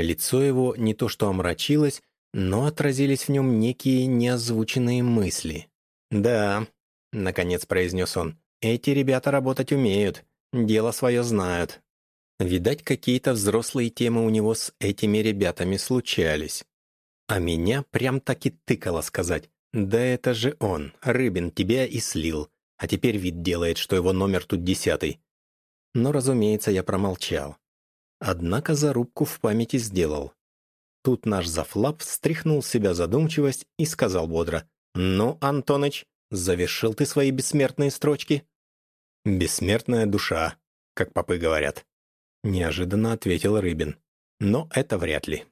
Лицо его не то что омрачилось, но отразились в нем некие неозвученные мысли. «Да», — наконец произнес он, — «эти ребята работать умеют, дело свое знают». Видать, какие-то взрослые темы у него с этими ребятами случались. А меня прям таки тыкало сказать. «Да это же он, Рыбин, тебя и слил, а теперь вид делает, что его номер тут десятый». Но, разумеется, я промолчал. Однако зарубку в памяти сделал. Тут наш зафлап встряхнул себя задумчивость и сказал бодро. «Ну, Антоныч, завершил ты свои бессмертные строчки?» «Бессмертная душа», как попы говорят. Неожиданно ответил Рыбин. Но это вряд ли.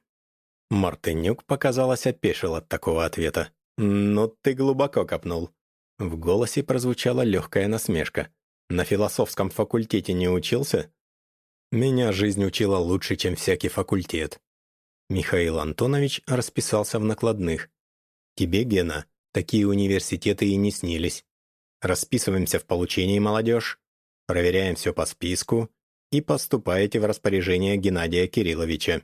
Мартынюк, показалось, опешил от такого ответа. «Ну ты глубоко копнул». В голосе прозвучала легкая насмешка. «На философском факультете не учился?» «Меня жизнь учила лучше, чем всякий факультет». Михаил Антонович расписался в накладных. «Тебе, Гена, такие университеты и не снились. Расписываемся в получении молодежь, проверяем все по списку и поступаете в распоряжение Геннадия Кирилловича».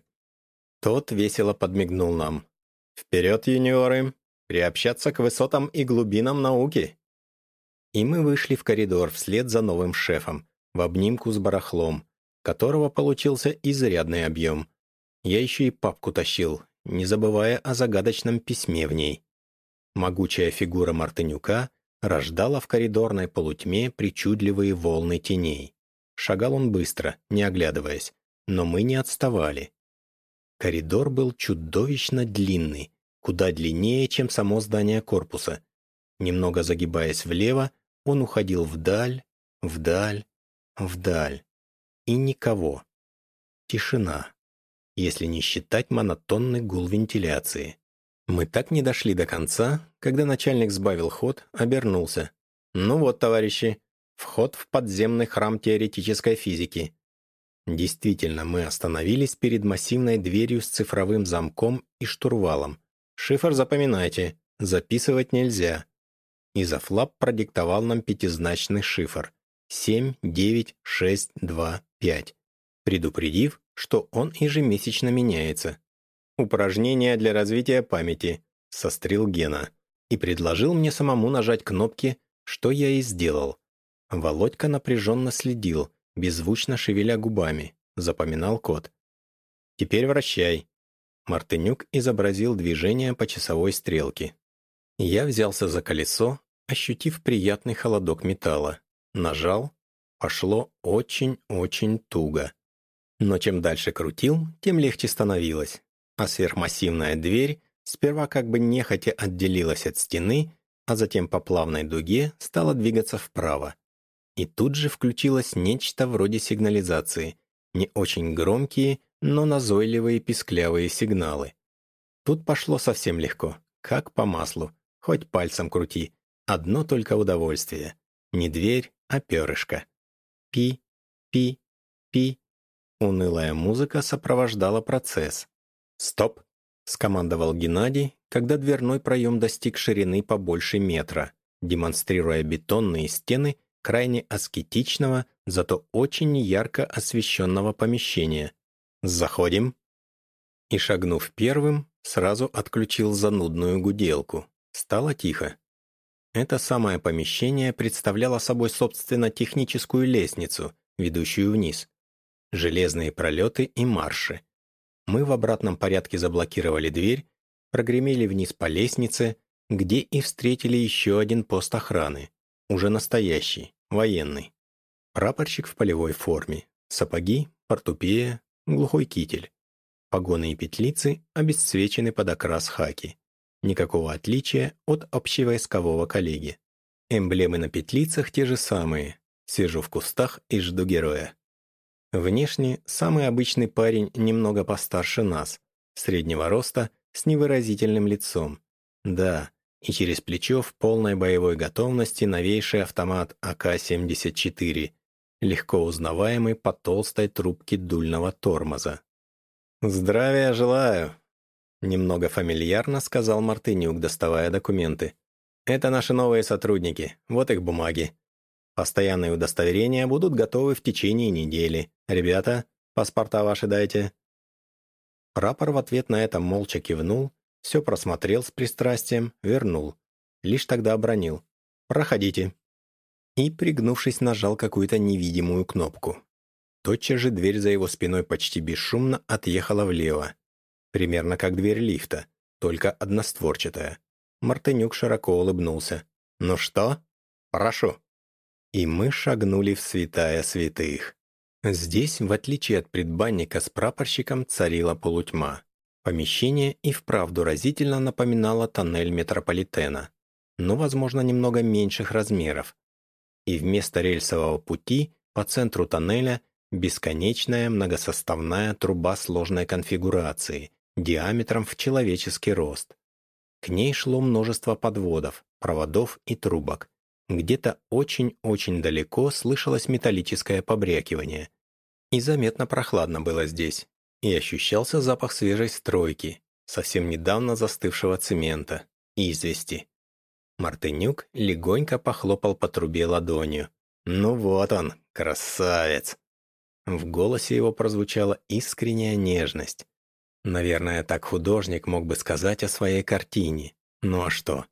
Тот весело подмигнул нам. «Вперед, юниоры! Приобщаться к высотам и глубинам науки!» И мы вышли в коридор вслед за новым шефом, в обнимку с барахлом, которого получился изрядный объем. Я еще и папку тащил, не забывая о загадочном письме в ней. Могучая фигура Мартынюка рождала в коридорной полутьме причудливые волны теней. Шагал он быстро, не оглядываясь, но мы не отставали. Коридор был чудовищно длинный, куда длиннее, чем само здание корпуса. Немного загибаясь влево, он уходил вдаль, вдаль, вдаль. И никого. Тишина, если не считать монотонный гул вентиляции. Мы так не дошли до конца, когда начальник сбавил ход, обернулся. «Ну вот, товарищи, вход в подземный храм теоретической физики». Действительно, мы остановились перед массивной дверью с цифровым замком и штурвалом. Шифр запоминайте, записывать нельзя. Изофлап продиктовал нам пятизначный шифр 79625, предупредив, что он ежемесячно меняется. «Упражнение для развития памяти», — сострил Гена, и предложил мне самому нажать кнопки, что я и сделал. Володька напряженно следил, беззвучно шевеля губами, запоминал код. «Теперь вращай». Мартынюк изобразил движение по часовой стрелке. Я взялся за колесо, ощутив приятный холодок металла. Нажал, пошло очень-очень туго. Но чем дальше крутил, тем легче становилось. А сверхмассивная дверь сперва как бы нехотя отделилась от стены, а затем по плавной дуге стала двигаться вправо. И тут же включилось нечто вроде сигнализации. Не очень громкие, но назойливые писклявые сигналы. Тут пошло совсем легко, как по маслу, хоть пальцем крути. Одно только удовольствие. Не дверь, а перышко. Пи, пи, пи. Унылая музыка сопровождала процесс. «Стоп!» — скомандовал Геннадий, когда дверной проем достиг ширины побольше метра, демонстрируя бетонные стены крайне аскетичного, зато очень ярко освещенного помещения. «Заходим!» И, шагнув первым, сразу отключил занудную гуделку. Стало тихо. Это самое помещение представляло собой, собственно, техническую лестницу, ведущую вниз. Железные пролеты и марши. Мы в обратном порядке заблокировали дверь, прогремели вниз по лестнице, где и встретили еще один пост охраны, уже настоящий, военный. Прапорщик в полевой форме, сапоги, портупея, глухой китель. Погоны и петлицы обесцвечены под окрас хаки. Никакого отличия от общевойскового коллеги. Эмблемы на петлицах те же самые. Сижу в кустах и жду героя. Внешне самый обычный парень немного постарше нас, среднего роста, с невыразительным лицом. Да, и через плечо в полной боевой готовности новейший автомат АК-74, легко узнаваемый по толстой трубке дульного тормоза. «Здравия желаю!» Немного фамильярно сказал Мартынюк, доставая документы. «Это наши новые сотрудники, вот их бумаги. Постоянные удостоверения будут готовы в течение недели. Ребята, паспорта ваши дайте». Прапор в ответ на это молча кивнул, все просмотрел с пристрастием, вернул. Лишь тогда обронил. «Проходите». И, пригнувшись, нажал какую-то невидимую кнопку. Тотчас же дверь за его спиной почти бесшумно отъехала влево. Примерно как дверь лифта, только одностворчатая. Мартынюк широко улыбнулся. «Ну что? Прошу». И мы шагнули в святая святых. Здесь, в отличие от предбанника с прапорщиком, царила полутьма. Помещение и вправду разительно напоминало тоннель метрополитена, но, возможно, немного меньших размеров. И вместо рельсового пути по центру тоннеля бесконечная многосоставная труба сложной конфигурации, диаметром в человеческий рост. К ней шло множество подводов, проводов и трубок. Где-то очень-очень далеко слышалось металлическое побрякивание. И заметно прохладно было здесь. И ощущался запах свежей стройки, совсем недавно застывшего цемента, извести. Мартынюк легонько похлопал по трубе ладонью. «Ну вот он, красавец!» В голосе его прозвучала искренняя нежность. Наверное, так художник мог бы сказать о своей картине. Ну а что?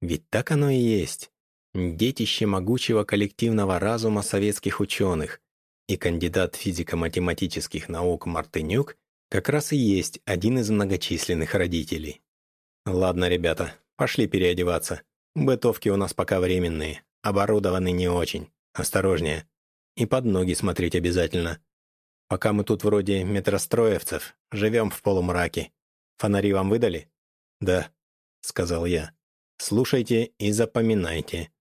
Ведь так оно и есть. Детище могучего коллективного разума советских ученых. И кандидат физико-математических наук Мартынюк как раз и есть один из многочисленных родителей. Ладно, ребята, пошли переодеваться. Бытовки у нас пока временные, оборудованы не очень. Осторожнее. И под ноги смотреть обязательно. Пока мы тут вроде метростроевцев, живем в полумраке. Фонари вам выдали?» «Да», — сказал я. «Слушайте и запоминайте».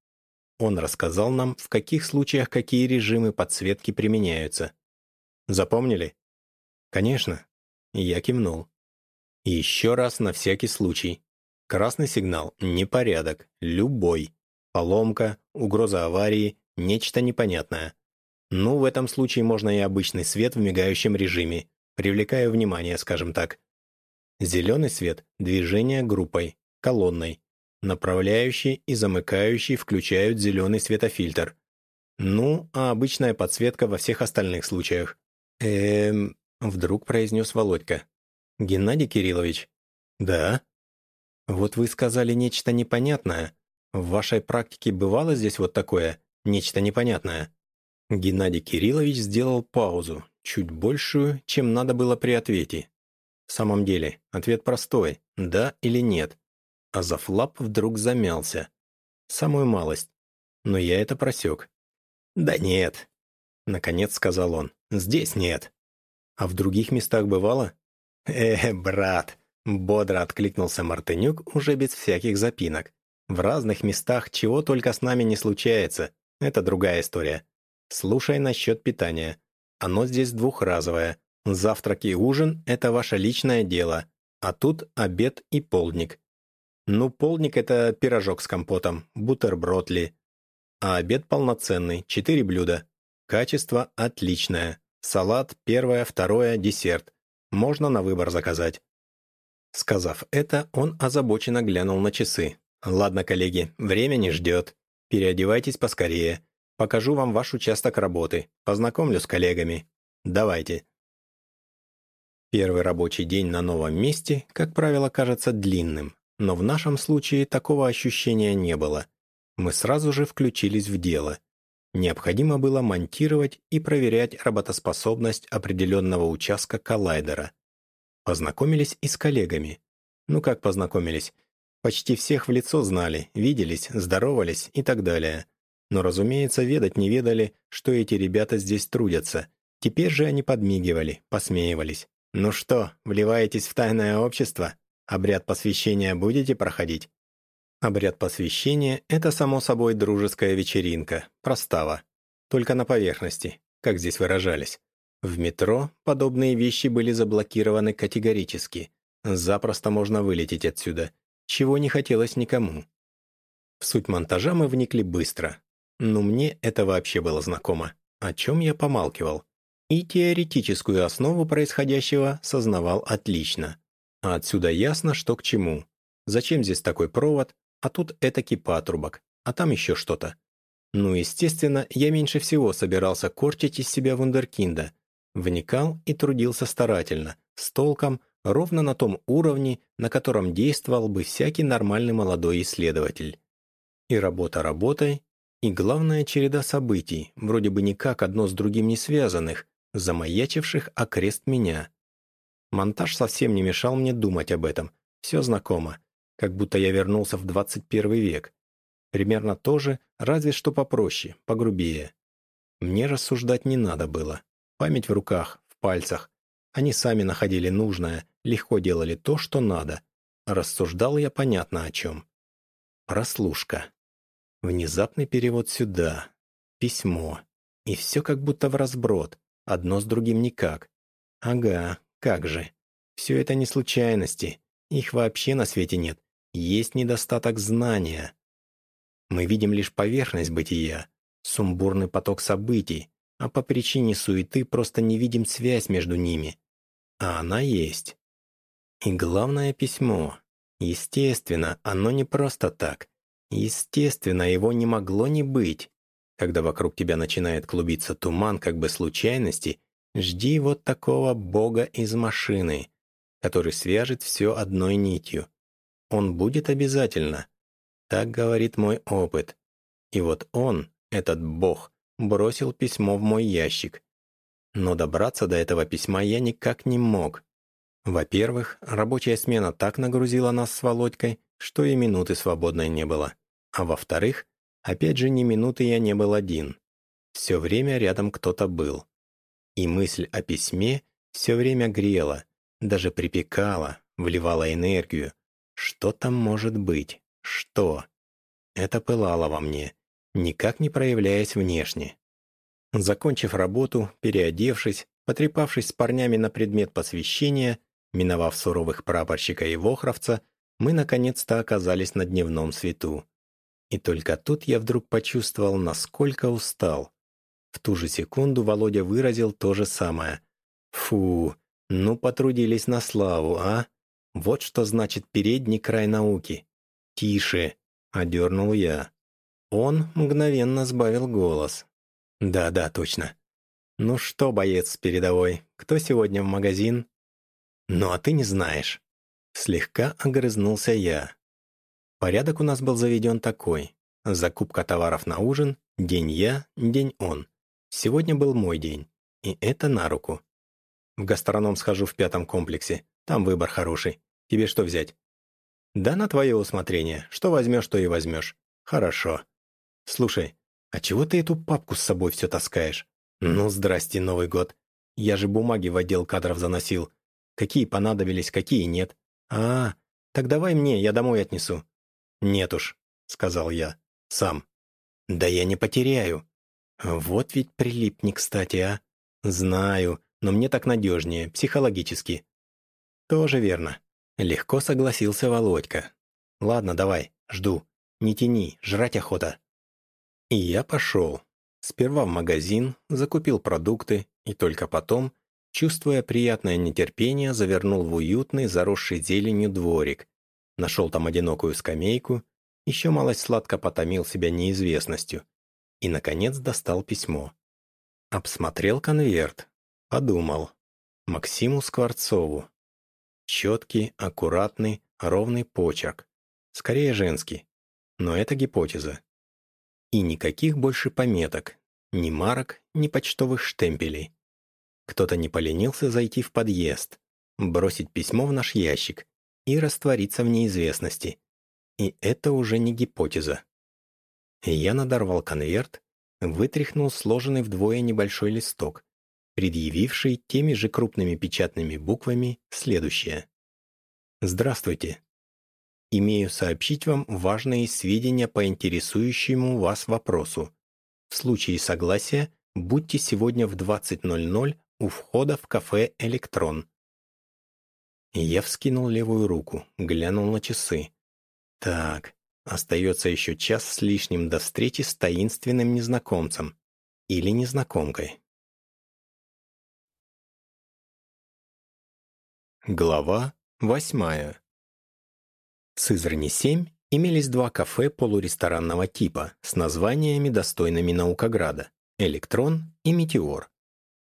Он рассказал нам, в каких случаях какие режимы подсветки применяются. «Запомнили?» «Конечно». Я кивнул. Еще раз на всякий случай. Красный сигнал – непорядок, любой. Поломка, угроза аварии, нечто непонятное. Ну, в этом случае можно и обычный свет в мигающем режиме, привлекая внимание, скажем так. Зеленый свет – движение группой, колонной. Направляющий и замыкающий включают зеленый светофильтр. Ну, а обычная подсветка во всех остальных случаях. Эм, вдруг произнес Володька. Геннадий Кириллович? Да? Вот вы сказали нечто непонятное. В вашей практике бывало здесь вот такое, нечто непонятное? Геннадий Кириллович сделал паузу, чуть большую, чем надо было при ответе. В самом деле, ответ простой – да или нет. А Зафлап вдруг замялся. Самую малость. Но я это просек. «Да нет», – наконец сказал он. «Здесь нет». «А в других местах бывало?» «Э, брат», – бодро откликнулся Мартынюк уже без всяких запинок. «В разных местах чего только с нами не случается. Это другая история. Слушай насчет питания. Оно здесь двухразовое. Завтрак и ужин – это ваше личное дело. А тут обед и полдник. Ну, полдник – это пирожок с компотом, бутерброд ли. А обед полноценный, четыре блюда. Качество отличное. Салат, первое, второе, десерт. Можно на выбор заказать. Сказав это, он озабоченно глянул на часы. «Ладно, коллеги, время не ждет. Переодевайтесь поскорее. Покажу вам ваш участок работы, познакомлю с коллегами. Давайте». Первый рабочий день на новом месте, как правило, кажется длинным, но в нашем случае такого ощущения не было. Мы сразу же включились в дело. Необходимо было монтировать и проверять работоспособность определенного участка коллайдера. Познакомились и с коллегами. Ну как познакомились? Почти всех в лицо знали, виделись, здоровались и так далее. Но, разумеется, ведать не ведали, что эти ребята здесь трудятся. Теперь же они подмигивали, посмеивались. «Ну что, вливаетесь в тайное общество? Обряд посвящения будете проходить?» Обряд посвящения – это, само собой, дружеская вечеринка, простава. Только на поверхности, как здесь выражались. В метро подобные вещи были заблокированы категорически. Запросто можно вылететь отсюда, чего не хотелось никому. В суть монтажа мы вникли быстро. Но мне это вообще было знакомо, о чем я помалкивал. И теоретическую основу происходящего сознавал отлично. А отсюда ясно, что к чему. Зачем здесь такой провод, а тут этакий патрубок, а там еще что-то. Ну, естественно, я меньше всего собирался корчить из себя вундеркинда. Вникал и трудился старательно, с толком, ровно на том уровне, на котором действовал бы всякий нормальный молодой исследователь. И работа работой, и главная череда событий, вроде бы никак одно с другим не связанных, замаячивших окрест меня. Монтаж совсем не мешал мне думать об этом, все знакомо, как будто я вернулся в 21 век. Примерно то же, разве что попроще, погрубее. Мне рассуждать не надо было. Память в руках, в пальцах. Они сами находили нужное, легко делали то, что надо. Рассуждал я понятно о чем. Прослушка. Внезапный перевод сюда. Письмо. И все как будто в разброд. Одно с другим никак. Ага, как же. Все это не случайности. Их вообще на свете нет. Есть недостаток знания. Мы видим лишь поверхность бытия, сумбурный поток событий, а по причине суеты просто не видим связь между ними. А она есть. И главное письмо. Естественно, оно не просто так. Естественно, его не могло не быть. Когда вокруг тебя начинает клубиться туман как бы случайности, жди вот такого бога из машины, который свяжет все одной нитью. Он будет обязательно. Так говорит мой опыт. И вот он, этот бог, бросил письмо в мой ящик. Но добраться до этого письма я никак не мог. Во-первых, рабочая смена так нагрузила нас с Володькой, что и минуты свободной не было. А во-вторых, опять же, ни минуты я не был один. Все время рядом кто-то был. И мысль о письме все время грела, даже припекала, вливала энергию. Что там может быть? Что? Это пылало во мне, никак не проявляясь внешне. Закончив работу, переодевшись, потрепавшись с парнями на предмет посвящения, миновав суровых прапорщика и вохровца, мы наконец-то оказались на дневном свету. И только тут я вдруг почувствовал, насколько устал. В ту же секунду Володя выразил то же самое. «Фу, ну потрудились на славу, а? Вот что значит передний край науки». «Тише!» — одернул я. Он мгновенно сбавил голос. «Да-да, точно. Ну что, боец передовой, кто сегодня в магазин?» «Ну а ты не знаешь». Слегка огрызнулся я. Порядок у нас был заведен такой. Закупка товаров на ужин, день я, день он. Сегодня был мой день, и это на руку. В гастроном схожу в пятом комплексе, там выбор хороший. Тебе что взять? Да на твое усмотрение. Что возьмешь, то и возьмешь. Хорошо. Слушай, а чего ты эту папку с собой все таскаешь? Ну, здрасте, Новый год. Я же бумаги в отдел кадров заносил. Какие понадобились, какие нет. А, так давай мне, я домой отнесу. Нет уж, сказал я. Сам. Да я не потеряю. Вот ведь прилипни, кстати, а. Знаю, но мне так надежнее, психологически. Тоже верно. Легко согласился Володька. Ладно, давай, жду. Не тяни, жрать охота. И я пошел. Сперва в магазин, закупил продукты, и только потом, чувствуя приятное нетерпение, завернул в уютный, заросший зеленью дворик. Нашел там одинокую скамейку, еще малость сладко потомил себя неизвестностью. И, наконец, достал письмо. Обсмотрел конверт. Подумал. Максиму Скворцову. Четкий, аккуратный, ровный почерк. Скорее женский. Но это гипотеза. И никаких больше пометок, ни марок, ни почтовых штемпелей. Кто-то не поленился зайти в подъезд, бросить письмо в наш ящик и раствориться в неизвестности. И это уже не гипотеза. Я надорвал конверт, вытряхнул сложенный вдвое небольшой листок, предъявивший теми же крупными печатными буквами следующее. «Здравствуйте. Имею сообщить вам важные сведения по интересующему вас вопросу. В случае согласия будьте сегодня в 20.00 у входа в кафе «Электрон». Я вскинул левую руку, глянул на часы. Так, остается еще час с лишним до встречи с таинственным незнакомцем. Или незнакомкой. Глава восьмая в Сызрани-7 имелись два кафе полуресторанного типа с названиями, достойными Наукограда – «Электрон» и «Метеор».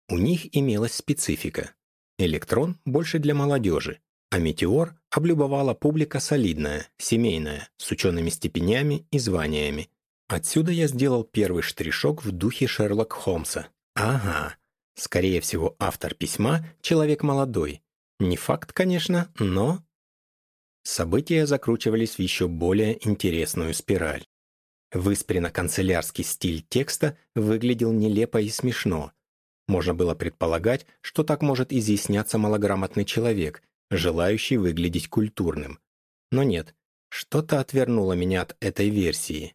У них имелась специфика. Электрон больше для молодежи, а Метеор облюбовала публика солидная, семейная, с учеными степенями и званиями. Отсюда я сделал первый штришок в духе Шерлок Холмса. Ага, скорее всего, автор письма — человек молодой. Не факт, конечно, но... События закручивались в еще более интересную спираль. Выспренно-канцелярский стиль текста выглядел нелепо и смешно. Можно было предполагать, что так может изъясняться малограмотный человек, желающий выглядеть культурным. Но нет, что-то отвернуло меня от этой версии.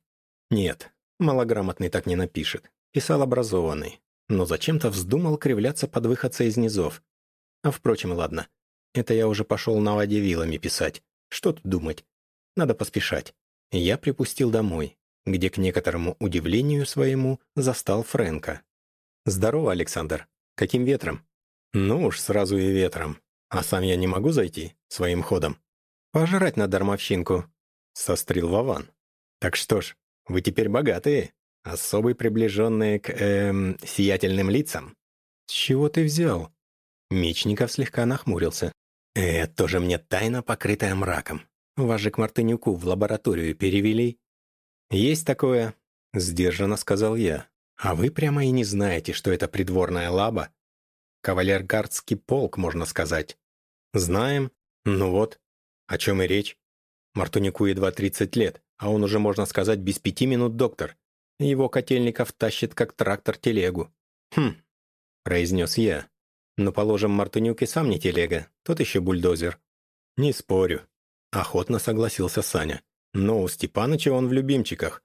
Нет, малограмотный так не напишет. Писал образованный. Но зачем-то вздумал кривляться под выходца из низов. А впрочем, ладно. Это я уже пошел на воде вилами писать. Что тут думать? Надо поспешать. Я припустил домой, где к некоторому удивлению своему застал Фрэнка. «Здорово, Александр. Каким ветром?» «Ну уж сразу и ветром. А сам я не могу зайти своим ходом?» «Пожрать на дармовщинку», — сострил Вован. «Так что ж, вы теперь богатые, особо приближенные к, эм, сиятельным лицам». «С чего ты взял?» Мечников слегка нахмурился. «Это тоже мне тайна, покрытая мраком. Вас же к Мартынюку в лабораторию перевели?» «Есть такое», — сдержанно сказал я. «А вы прямо и не знаете, что это придворная лаба? Кавалергардский полк, можно сказать». «Знаем. Ну вот. О чем и речь. Мартынюку едва 30 лет, а он уже, можно сказать, без пяти минут доктор. Его Котельников тащит, как трактор, телегу». «Хм», — произнес я. «Но, положим, Мартынюк и сам не телега, тот еще бульдозер». «Не спорю», — охотно согласился Саня. «Но у Степаныча он в любимчиках.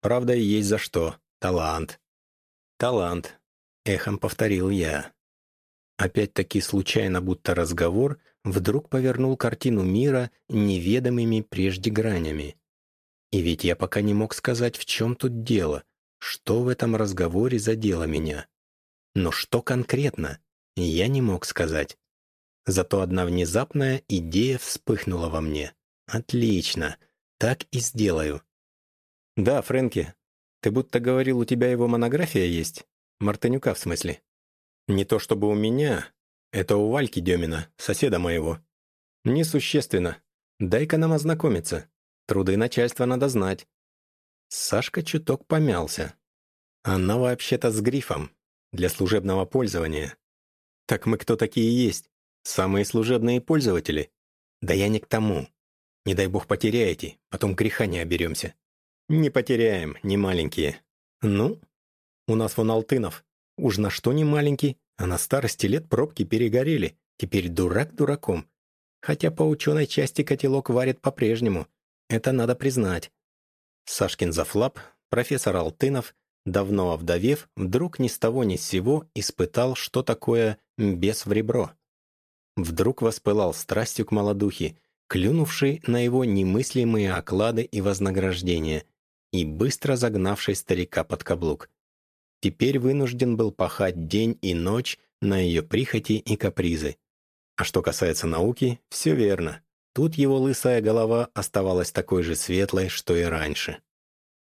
Правда, и есть за что. Талант». «Талант», — эхом повторил я. Опять-таки случайно, будто разговор, вдруг повернул картину мира неведомыми прежде гранями. И ведь я пока не мог сказать, в чем тут дело, что в этом разговоре задело меня. Но что конкретно, я не мог сказать. Зато одна внезапная идея вспыхнула во мне. Отлично, так и сделаю. Да, Фрэнки, ты будто говорил, у тебя его монография есть? Мартынюка в смысле? Не то чтобы у меня, это у Вальки Демина, соседа моего. Несущественно. Дай-ка нам ознакомиться. Труды начальства надо знать». Сашка чуток помялся. «Она вообще-то с грифом. Для служебного пользования. Так мы кто такие есть? Самые служебные пользователи? Да я не к тому. Не дай бог потеряете, потом греха не оберемся. Не потеряем, не маленькие. Ну, у нас вон Алтынов. Уж на что не маленький, а на старости лет пробки перегорели. Теперь дурак дураком. Хотя по ученой части котелок варит по-прежнему. Это надо признать. Сашкин зафлап, профессор Алтынов, давно овдовев, вдруг ни с того ни с сего испытал, что такое бес в ребро. Вдруг воспылал страстью к молодухе, клюнувшей на его немыслимые оклады и вознаграждения, и быстро загнавшей старика под каблук. Теперь вынужден был пахать день и ночь на ее прихоти и капризы. А что касается науки, все верно. Тут его лысая голова оставалась такой же светлой, что и раньше.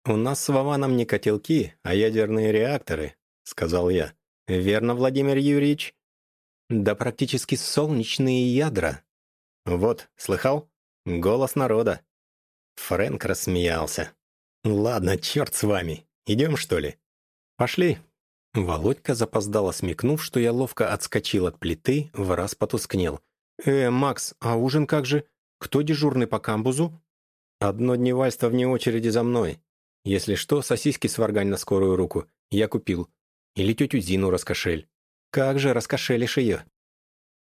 «У нас с Вованом не котелки, а ядерные реакторы», — сказал я. «Верно, Владимир Юрьевич?» «Да практически солнечные ядра». «Вот, слыхал? Голос народа». Фрэнк рассмеялся. «Ладно, черт с вами. Идем, что ли?» «Пошли». Володька запоздало смекнув, что я ловко отскочил от плиты, в раз потускнел. «Э, Макс, а ужин как же? Кто дежурный по камбузу?» «Одно дневальство вне очереди за мной. Если что, сосиски сваргань на скорую руку. Я купил. Или тетю Зину раскошель. Как же раскошелишь ее?»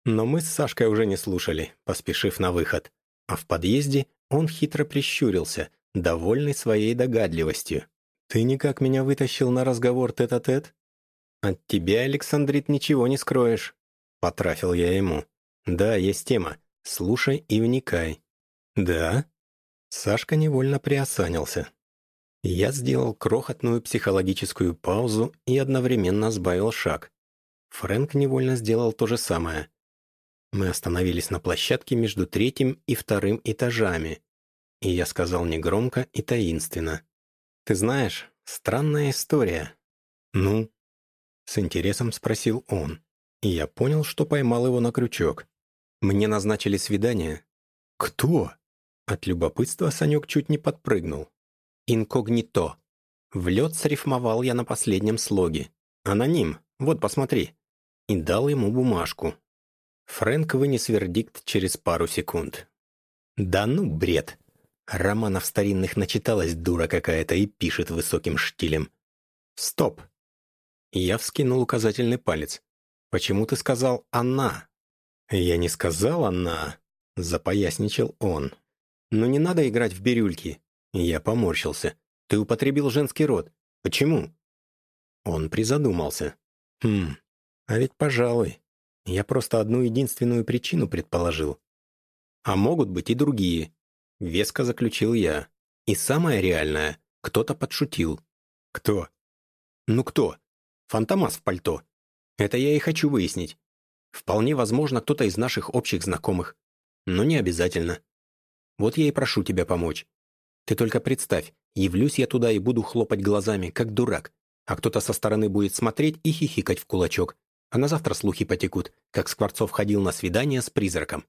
Но мы с Сашкой уже не слушали, поспешив на выход. А в подъезде он хитро прищурился, довольный своей догадливостью. «Ты никак меня вытащил на разговор тет-а-тет? -тет? От тебя, Александрит, ничего не скроешь», — потрафил я ему. «Да, есть тема. Слушай и вникай». «Да?» Сашка невольно приосанился. Я сделал крохотную психологическую паузу и одновременно сбавил шаг. Фрэнк невольно сделал то же самое. Мы остановились на площадке между третьим и вторым этажами, и я сказал негромко и таинственно. «Ты знаешь, странная история». «Ну?» — с интересом спросил он. И я понял, что поймал его на крючок. Мне назначили свидание. Кто? От любопытства Санек чуть не подпрыгнул. Инкогнито. В лед срифмовал я на последнем слоге. Аноним, вот посмотри. И дал ему бумажку. Фрэнк вынес вердикт через пару секунд. Да ну, бред. Романов старинных начиталась дура какая-то и пишет высоким штилем. Стоп. Я вскинул указательный палец. Почему ты сказал «она»? Я не сказал «она», запоясничал он. Но не надо играть в бирюльки. Я поморщился. Ты употребил женский род. Почему? Он призадумался. Хм, а ведь пожалуй. Я просто одну единственную причину предположил. А могут быть и другие. Веско заключил я. И самое реальное, кто-то подшутил. Кто? Ну кто? Фантомас в пальто. Это я и хочу выяснить. Вполне возможно, кто-то из наших общих знакомых. Но не обязательно. Вот я и прошу тебя помочь. Ты только представь, явлюсь я туда и буду хлопать глазами, как дурак, а кто-то со стороны будет смотреть и хихикать в кулачок, а на завтра слухи потекут, как Скворцов ходил на свидание с призраком.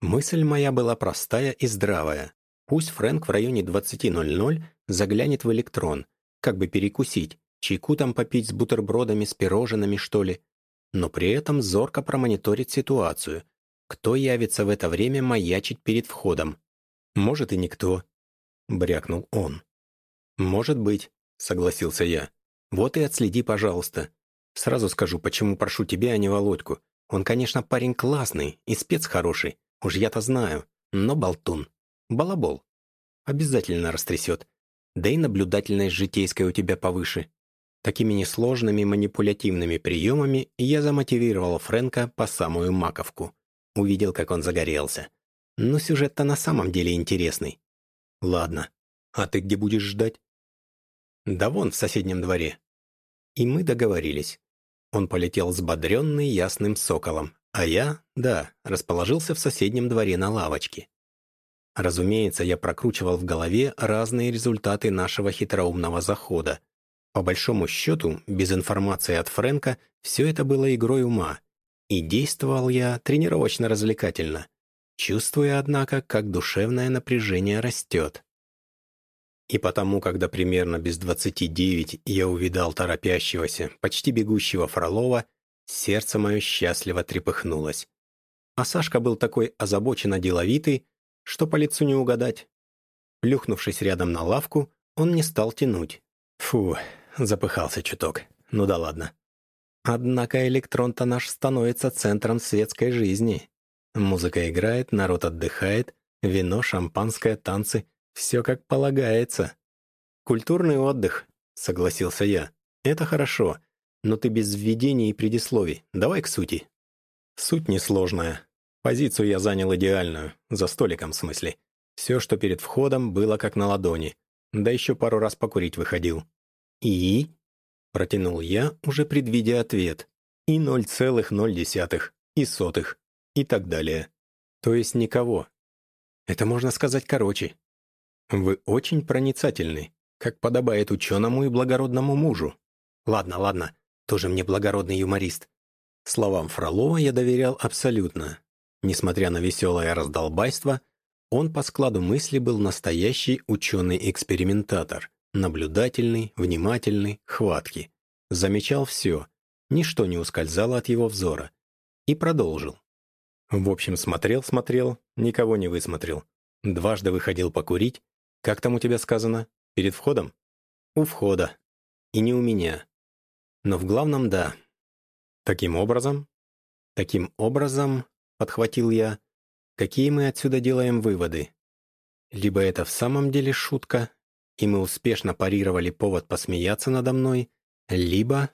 Мысль моя была простая и здравая. Пусть Фрэнк в районе 20.00 заглянет в электрон, как бы перекусить, чайку там попить с бутербродами, с пирожными, что ли, но при этом зорко промониторит ситуацию. Кто явится в это время маячить перед входом? Может и никто, — брякнул он. «Может быть», — согласился я. «Вот и отследи, пожалуйста. Сразу скажу, почему прошу тебя, а не Володьку. Он, конечно, парень классный и спец хороший, уж я-то знаю, но болтун. Балабол. Обязательно растрясет. Да и наблюдательность житейская у тебя повыше. Такими несложными манипулятивными приемами я замотивировал Фрэнка по самую маковку. Увидел, как он загорелся. Но сюжет-то на самом деле интересный. Ладно, а ты где будешь ждать? Да вон, в соседнем дворе. И мы договорились. Он полетел взбодренный ясным соколом, а я, да, расположился в соседнем дворе на лавочке. Разумеется, я прокручивал в голове разные результаты нашего хитроумного захода, по большому счету, без информации от Фрэнка, все это было игрой ума. И действовал я тренировочно-развлекательно, чувствуя, однако, как душевное напряжение растет. И потому, когда примерно без двадцати девять я увидал торопящегося, почти бегущего Фролова, сердце мое счастливо трепыхнулось. А Сашка был такой озабоченно деловитый, что по лицу не угадать. Плюхнувшись рядом на лавку, он не стал тянуть. Фу, запыхался чуток. Ну да ладно. Однако электрон-то наш становится центром светской жизни. Музыка играет, народ отдыхает, вино, шампанское, танцы — все как полагается. Культурный отдых, согласился я. Это хорошо, но ты без введений и предисловий. Давай к сути. Суть несложная. Позицию я занял идеальную, за столиком в смысле. Все, что перед входом, было как на ладони. Да еще пару раз покурить выходил. «И?» — протянул я, уже предвидя ответ. «И 0,0, и сотых, и так далее. То есть никого. Это можно сказать короче. Вы очень проницательны, как подобает ученому и благородному мужу. Ладно, ладно, тоже мне благородный юморист. Словам Фролова я доверял абсолютно. Несмотря на веселое раздолбайство, он по складу мысли был настоящий ученый-экспериментатор — Наблюдательный, внимательный, хваткий. Замечал все, ничто не ускользало от его взора. И продолжил. В общем, смотрел-смотрел, никого не высмотрел. Дважды выходил покурить. Как там у тебя сказано? Перед входом? У входа. И не у меня. Но в главном — да. Таким образом? Таким образом, подхватил я, какие мы отсюда делаем выводы? Либо это в самом деле шутка, и мы успешно парировали повод посмеяться надо мной, либо...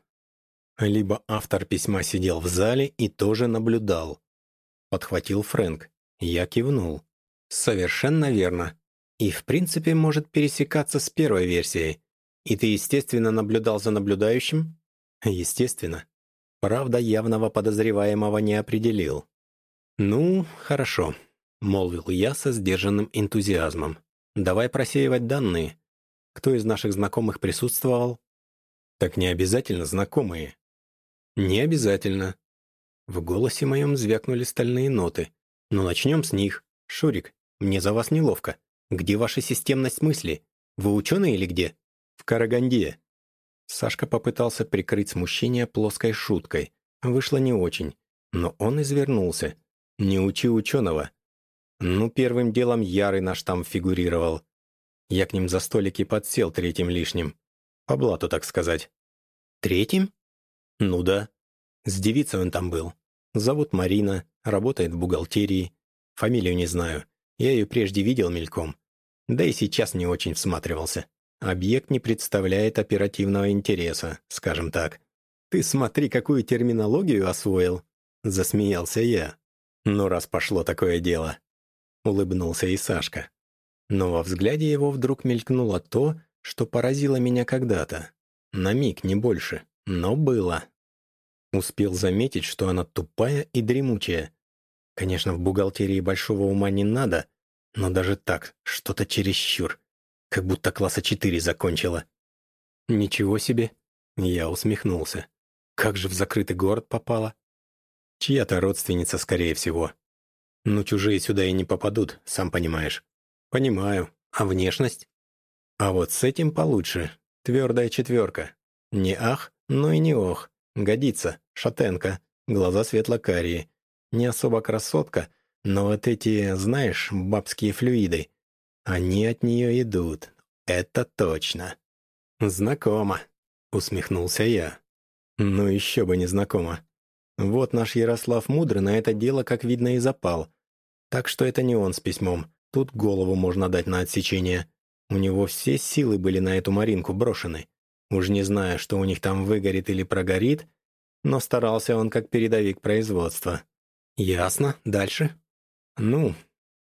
Либо автор письма сидел в зале и тоже наблюдал. Подхватил Фрэнк. Я кивнул. Совершенно верно. И в принципе может пересекаться с первой версией. И ты, естественно, наблюдал за наблюдающим? Естественно. Правда, явного подозреваемого не определил. «Ну, хорошо», — молвил я со сдержанным энтузиазмом. «Давай просеивать данные. Кто из наших знакомых присутствовал? Так не обязательно знакомые. Не обязательно. В голосе моем звякнули стальные ноты. «Ну, начнем с них. Шурик, мне за вас неловко. Где ваша системность мысли? Вы ученый или где?» «В Караганде». Сашка попытался прикрыть смущение плоской шуткой. Вышло не очень, но он извернулся. «Не учи ученого». Ну, первым делом Ярый наш там фигурировал. Я к ним за столики подсел третьим лишним. По блату, так сказать. Третьим? Ну да. С девицей он там был. Зовут Марина, работает в бухгалтерии. Фамилию не знаю. Я ее прежде видел мельком. Да и сейчас не очень всматривался. Объект не представляет оперативного интереса, скажем так. «Ты смотри, какую терминологию освоил!» — засмеялся я. «Ну, раз пошло такое дело!» — улыбнулся и Сашка. Но во взгляде его вдруг мелькнуло то, что поразило меня когда-то. На миг, не больше, но было. Успел заметить, что она тупая и дремучая. Конечно, в бухгалтерии большого ума не надо, но даже так, что-то чересчур. Как будто класса 4 закончила. «Ничего себе!» Я усмехнулся. «Как же в закрытый город попала?» «Чья-то родственница, скорее всего. Ну, чужие сюда и не попадут, сам понимаешь». «Понимаю. А внешность?» «А вот с этим получше. Твердая четверка. Не ах, но и не ох. Годится. Шатенка. Глаза светло-карие. Не особо красотка, но вот эти, знаешь, бабские флюиды. Они от нее идут. Это точно. Знакомо. Усмехнулся я. Ну еще бы не знакомо. Вот наш Ярослав Мудрый на это дело, как видно, и запал. Так что это не он с письмом. Тут голову можно дать на отсечение. У него все силы были на эту Маринку брошены. Уж не знаю, что у них там выгорит или прогорит, но старался он как передовик производства. Ясно. Дальше? Ну,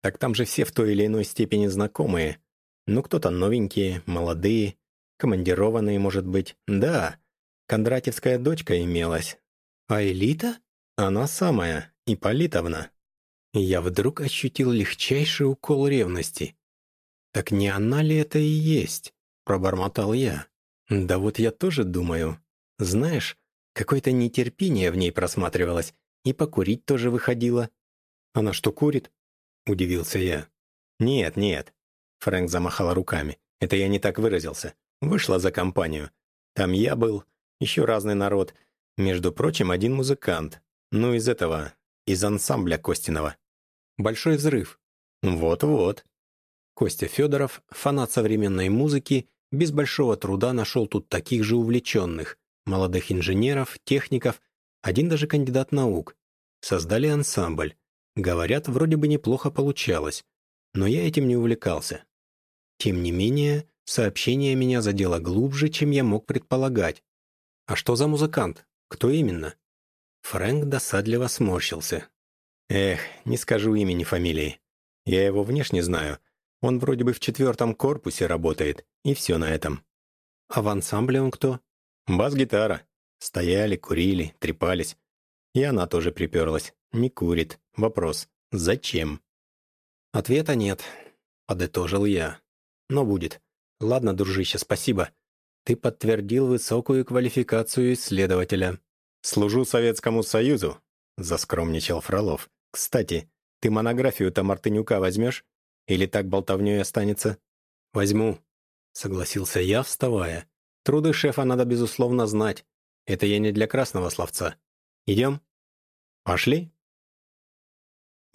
так там же все в той или иной степени знакомые. Ну, кто-то новенькие, молодые, командированные, может быть. Да, Кондратьевская дочка имелась. А Элита? Она самая, Ипполитовна. Я вдруг ощутил легчайший укол ревности. «Так не она ли это и есть?» — пробормотал я. «Да вот я тоже думаю. Знаешь, какое-то нетерпение в ней просматривалось, и покурить тоже выходило». «Она что, курит?» — удивился я. «Нет, нет», — Фрэнк замахала руками. «Это я не так выразился. Вышла за компанию. Там я был, еще разный народ. Между прочим, один музыкант. Ну, из этого, из ансамбля Костинова. Большой взрыв. Вот-вот. Костя Федоров, фанат современной музыки, без большого труда нашел тут таких же увлеченных, молодых инженеров, техников, один даже кандидат наук. Создали ансамбль. Говорят, вроде бы неплохо получалось, но я этим не увлекался. Тем не менее, сообщение меня задело глубже, чем я мог предполагать. А что за музыкант? Кто именно? Фрэнк досадливо сморщился. Эх, не скажу имени фамилии. Я его внешне знаю. Он вроде бы в четвертом корпусе работает, и все на этом. А в ансамбле он кто? Бас-гитара. Стояли, курили, трепались. И она тоже приперлась. Не курит. Вопрос. Зачем? Ответа нет. Подытожил я. Но будет. Ладно, дружище, спасибо. Ты подтвердил высокую квалификацию исследователя. Служу Советскому Союзу, заскромничал Фролов. «Кстати, ты монографию-то Мартынюка возьмешь? Или так болтовнёй останется?» «Возьму», — согласился я, вставая. «Труды шефа надо, безусловно, знать. Это я не для красного словца. Идем?» «Пошли?»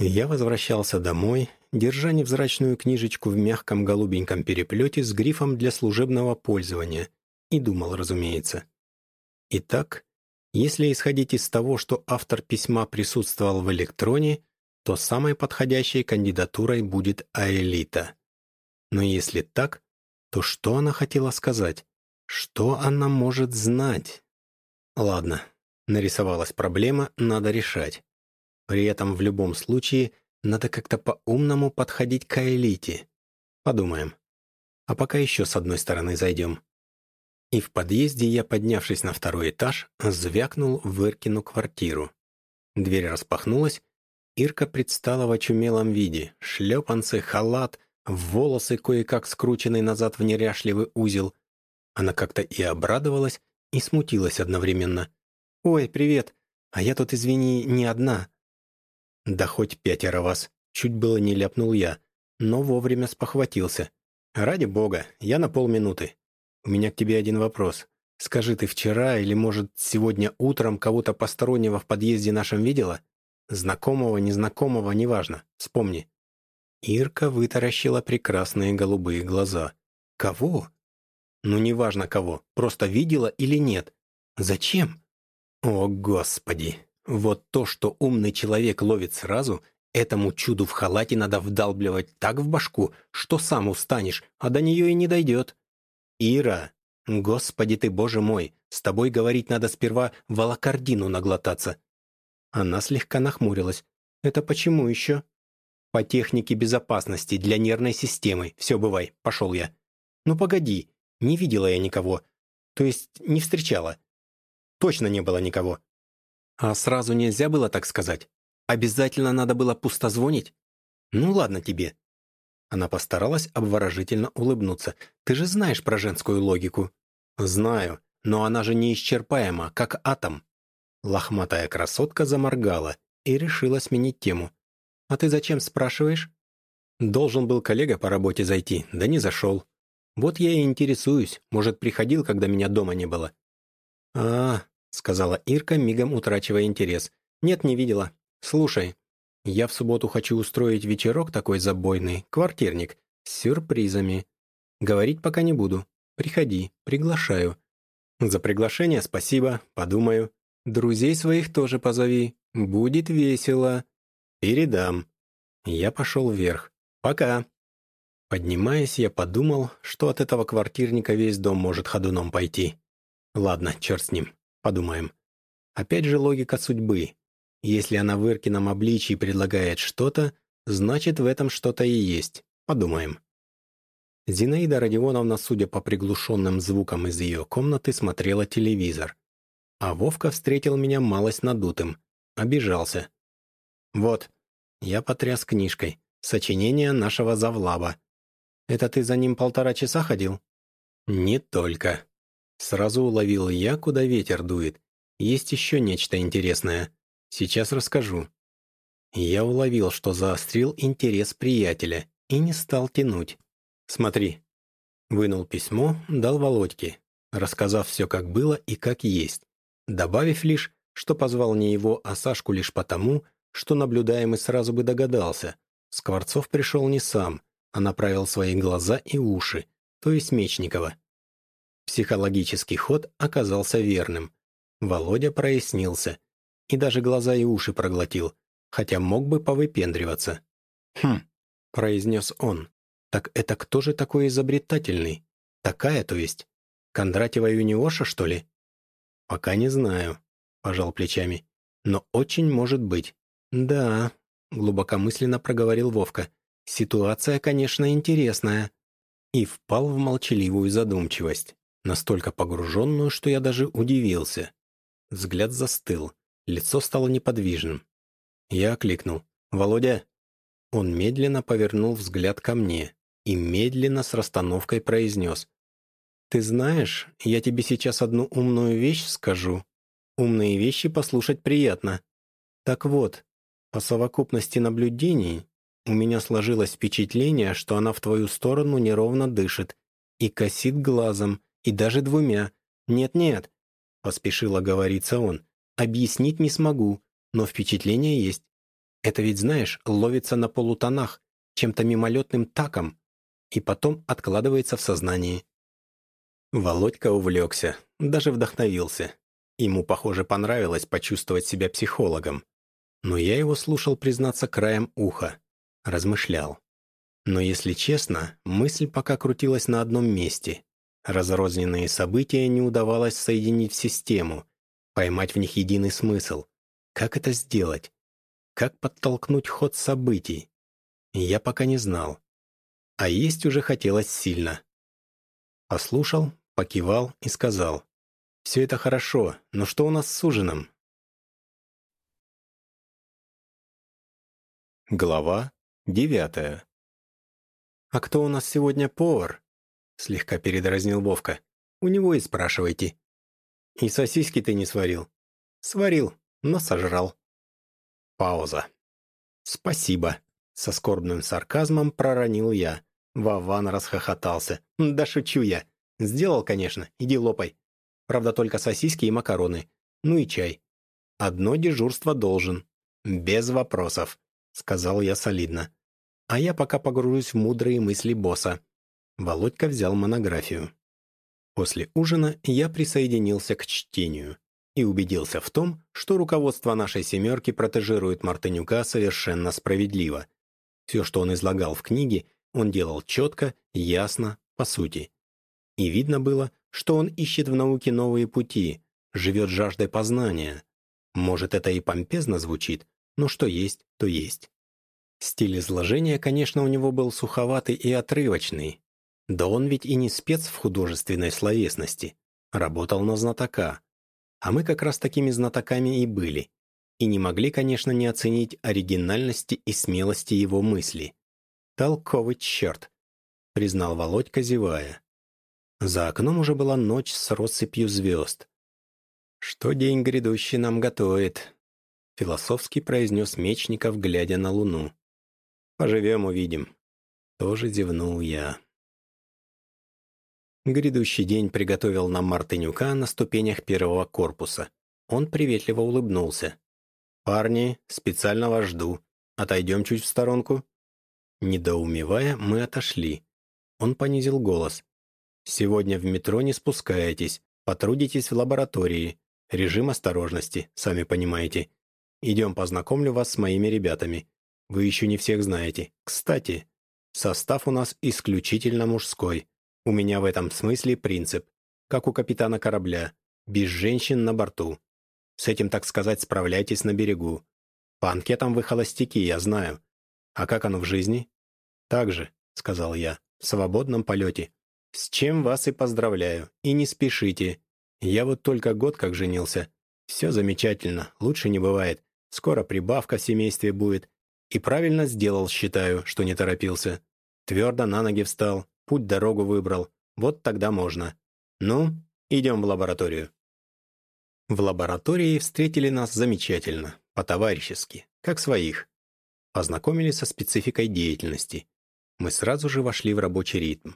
Я возвращался домой, держа невзрачную книжечку в мягком голубеньком переплете с грифом для служебного пользования, и думал, разумеется. Итак, если исходить из того, что автор письма присутствовал в электроне, то самой подходящей кандидатурой будет Аэлита. Но если так, то что она хотела сказать? Что она может знать? Ладно, нарисовалась проблема, надо решать. При этом в любом случае надо как-то по-умному подходить к Аэлите. Подумаем. А пока еще с одной стороны зайдем. И в подъезде я, поднявшись на второй этаж, звякнул в Иркину квартиру. Дверь распахнулась, Ирка предстала в очумелом виде. Шлепанцы, халат, волосы кое-как скрученные назад в неряшливый узел. Она как-то и обрадовалась, и смутилась одновременно. «Ой, привет! А я тут, извини, не одна». «Да хоть пятеро вас», — чуть было не ляпнул я, но вовремя спохватился. «Ради бога, я на полминуты. У меня к тебе один вопрос. Скажи, ты вчера или, может, сегодня утром кого-то постороннего в подъезде нашем видела? Знакомого, незнакомого, неважно. Вспомни». Ирка вытаращила прекрасные голубые глаза. «Кого?» «Ну, неважно кого. Просто видела или нет. Зачем?» «О, Господи! Вот то, что умный человек ловит сразу, этому чуду в халате надо вдалбливать так в башку, что сам устанешь, а до нее и не дойдет. Ира, Господи ты, Боже мой, с тобой говорить надо сперва волокордину наглотаться. Она слегка нахмурилась. Это почему еще? По технике безопасности для нервной системы. Все, бывай, пошел я. Ну погоди, не видела я никого. То есть не встречала. Точно не было никого. А сразу нельзя было так сказать? Обязательно надо было пустозвонить? Ну ладно тебе. Она постаралась обворожительно улыбнуться. Ты же знаешь про женскую логику. Знаю, но она же неисчерпаема, как атом. Лохматая красотка заморгала и решила сменить тему. «А ты зачем спрашиваешь?» «Должен был коллега по работе зайти, да не зашел. Вот я и интересуюсь, может, приходил, когда меня дома не было». «А, — сказала Ирка, мигом утрачивая интерес. «Нет, не видела. Слушай, я в субботу хочу устроить вечерок такой забойный, квартирник, с сюрпризами. Говорить пока не буду. Приходи, приглашаю. За приглашение спасибо, подумаю. Друзей своих тоже позови. Будет весело. Передам». Я пошел вверх. «Пока». Поднимаясь, я подумал, что от этого квартирника весь дом может ходуном пойти. Ладно, черт с ним. Подумаем. Опять же логика судьбы. Если она в Иркином обличии предлагает что-то, значит в этом что-то и есть. Подумаем. Зинаида Родионовна, судя по приглушенным звукам из ее комнаты, смотрела телевизор. А Вовка встретил меня малость надутым. Обижался. «Вот». Я потряс книжкой. Сочинение нашего завлаба. «Это ты за ним полтора часа ходил?» «Не только», Сразу уловил я, куда ветер дует. Есть еще нечто интересное. Сейчас расскажу. Я уловил, что заострил интерес приятеля и не стал тянуть. «Смотри». Вынул письмо, дал Володьке, рассказав все как было и как есть, добавив лишь, что позвал не его, а Сашку лишь потому, что наблюдаемый сразу бы догадался. Скворцов пришел не сам, а направил свои глаза и уши, то есть Мечникова. Психологический ход оказался верным. Володя прояснился. И даже глаза и уши проглотил, хотя мог бы повыпендриваться. «Хм», — произнес он, — «так это кто же такой изобретательный? Такая, то есть? Кондратьева Юниоша, что ли?» «Пока не знаю», — пожал плечами. «Но очень может быть». «Да», — глубокомысленно проговорил Вовка. «Ситуация, конечно, интересная». И впал в молчаливую задумчивость настолько погруженную, что я даже удивился. Взгляд застыл, лицо стало неподвижным. Я окликнул. «Володя!» Он медленно повернул взгляд ко мне и медленно с расстановкой произнес. «Ты знаешь, я тебе сейчас одну умную вещь скажу. Умные вещи послушать приятно. Так вот, по совокупности наблюдений у меня сложилось впечатление, что она в твою сторону неровно дышит и косит глазом, и даже двумя. Нет-нет, поспешил говориться он. Объяснить не смогу, но впечатление есть. Это ведь, знаешь, ловится на полутонах, чем-то мимолетным таком, и потом откладывается в сознании. Володька увлекся, даже вдохновился. Ему, похоже, понравилось почувствовать себя психологом. Но я его слушал, признаться, краем уха. Размышлял. Но, если честно, мысль пока крутилась на одном месте. Разрозненные события не удавалось соединить в систему, поймать в них единый смысл. Как это сделать? Как подтолкнуть ход событий? Я пока не знал. А есть уже хотелось сильно. Послушал, покивал и сказал. «Все это хорошо, но что у нас с ужином?» Глава девятая. «А кто у нас сегодня повар?» Слегка передразнил Вовка. «У него и спрашивайте». «И сосиски ты не сварил?» «Сварил. но сожрал. Пауза. «Спасибо», — со скорбным сарказмом проронил я. Вован расхохотался. «Да шучу я. Сделал, конечно, иди лопай. Правда, только сосиски и макароны. Ну и чай. Одно дежурство должен. Без вопросов», — сказал я солидно. «А я пока погружусь в мудрые мысли босса». Володька взял монографию. После ужина я присоединился к чтению и убедился в том, что руководство нашей «семерки» протежирует Мартынюка совершенно справедливо. Все, что он излагал в книге, он делал четко, ясно, по сути. И видно было, что он ищет в науке новые пути, живет жаждой познания. Может, это и помпезно звучит, но что есть, то есть. Стиль изложения, конечно, у него был суховатый и отрывочный, да он ведь и не спец в художественной словесности. Работал на знатока. А мы как раз такими знатоками и были. И не могли, конечно, не оценить оригинальности и смелости его мысли. «Толковый черт», — признал Володька, зевая. За окном уже была ночь с россыпью звезд. «Что день грядущий нам готовит?» — философски произнес Мечников, глядя на луну. «Поживем, увидим». Тоже зевнул я. Грядущий день приготовил нам Мартынюка на ступенях первого корпуса. Он приветливо улыбнулся. «Парни, специально вас жду. Отойдем чуть в сторонку». Недоумевая, мы отошли. Он понизил голос. «Сегодня в метро не спускаетесь, потрудитесь в лаборатории. Режим осторожности, сами понимаете. Идем познакомлю вас с моими ребятами. Вы еще не всех знаете. Кстати, состав у нас исключительно мужской. У меня в этом смысле принцип, как у капитана корабля, без женщин на борту. С этим, так сказать, справляйтесь на берегу. По анкетам вы холостяки, я знаю. А как оно в жизни? Так же, сказал я, в свободном полете. С чем вас и поздравляю. И не спешите. Я вот только год как женился. Все замечательно, лучше не бывает. Скоро прибавка в семействе будет. И правильно сделал, считаю, что не торопился. Твердо на ноги встал, путь-дорогу выбрал. Вот тогда можно. Ну, идем в лабораторию. В лаборатории встретили нас замечательно, по-товарищески, как своих. Познакомились со спецификой деятельности. Мы сразу же вошли в рабочий ритм.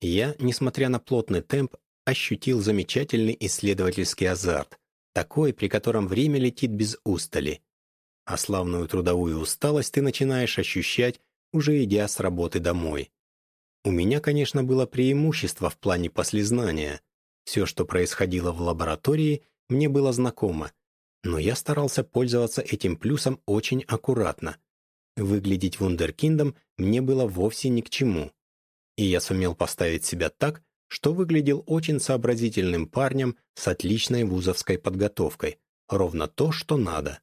Я, несмотря на плотный темп, ощутил замечательный исследовательский азарт, такой, при котором время летит без устали. А славную трудовую усталость ты начинаешь ощущать, уже идя с работы домой. У меня, конечно, было преимущество в плане послезнания. Все, что происходило в лаборатории, мне было знакомо, но я старался пользоваться этим плюсом очень аккуратно. Выглядеть вундеркиндом мне было вовсе ни к чему. И я сумел поставить себя так, что выглядел очень сообразительным парнем с отличной вузовской подготовкой. Ровно то, что надо.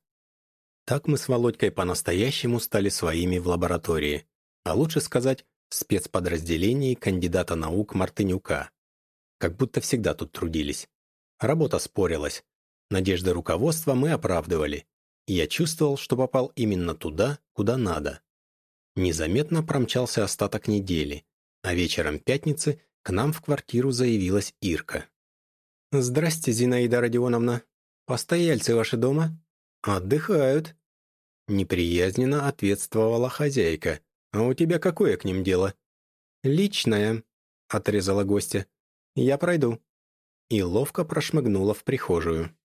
Так мы с Володькой по-настоящему стали своими в лаборатории. А лучше сказать, спецподразделении кандидата наук Мартынюка. Как будто всегда тут трудились. Работа спорилась. Надежды руководства мы оправдывали. И я чувствовал, что попал именно туда, куда надо. Незаметно промчался остаток недели, а вечером пятницы к нам в квартиру заявилась Ирка. «Здрасте, Зинаида Родионовна. Постояльцы ваши дома?» «Отдыхают», — неприязненно ответствовала хозяйка, «А у тебя какое к ним дело?» «Личное», — отрезала гостья. «Я пройду». И ловко прошмыгнула в прихожую.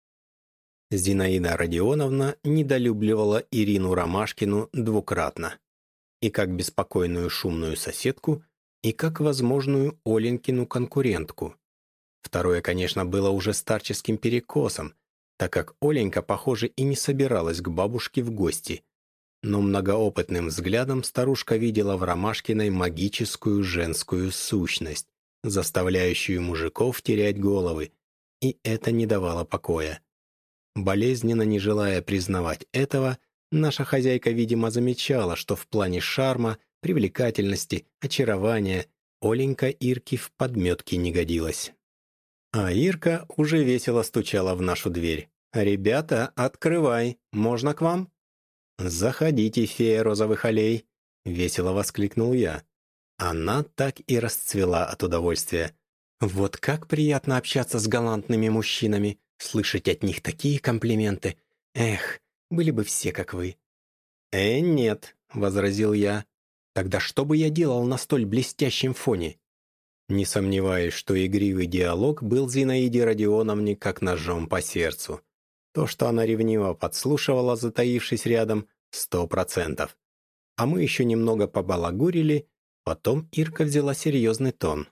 Зинаида Родионовна недолюбливала Ирину Ромашкину двукратно. И как беспокойную шумную соседку, и как возможную Оленькину конкурентку. Второе, конечно, было уже старческим перекосом, так как Оленька, похоже, и не собиралась к бабушке в гости, но многоопытным взглядом старушка видела в Ромашкиной магическую женскую сущность, заставляющую мужиков терять головы, и это не давало покоя. Болезненно не желая признавать этого, наша хозяйка, видимо, замечала, что в плане шарма, привлекательности, очарования Оленька Ирки в подметке не годилась. А Ирка уже весело стучала в нашу дверь. «Ребята, открывай, можно к вам?» «Заходите, фея розовых аллей!» — весело воскликнул я. Она так и расцвела от удовольствия. Вот как приятно общаться с галантными мужчинами, слышать от них такие комплименты. Эх, были бы все как вы». «Э, нет», — возразил я. «Тогда что бы я делал на столь блестящем фоне?» Не сомневаюсь, что игривый диалог был Зинаиде Родионовне как ножом по сердцу. То, что она ревниво подслушивала, затаившись рядом, сто процентов. А мы еще немного побалагурили, потом Ирка взяла серьезный тон.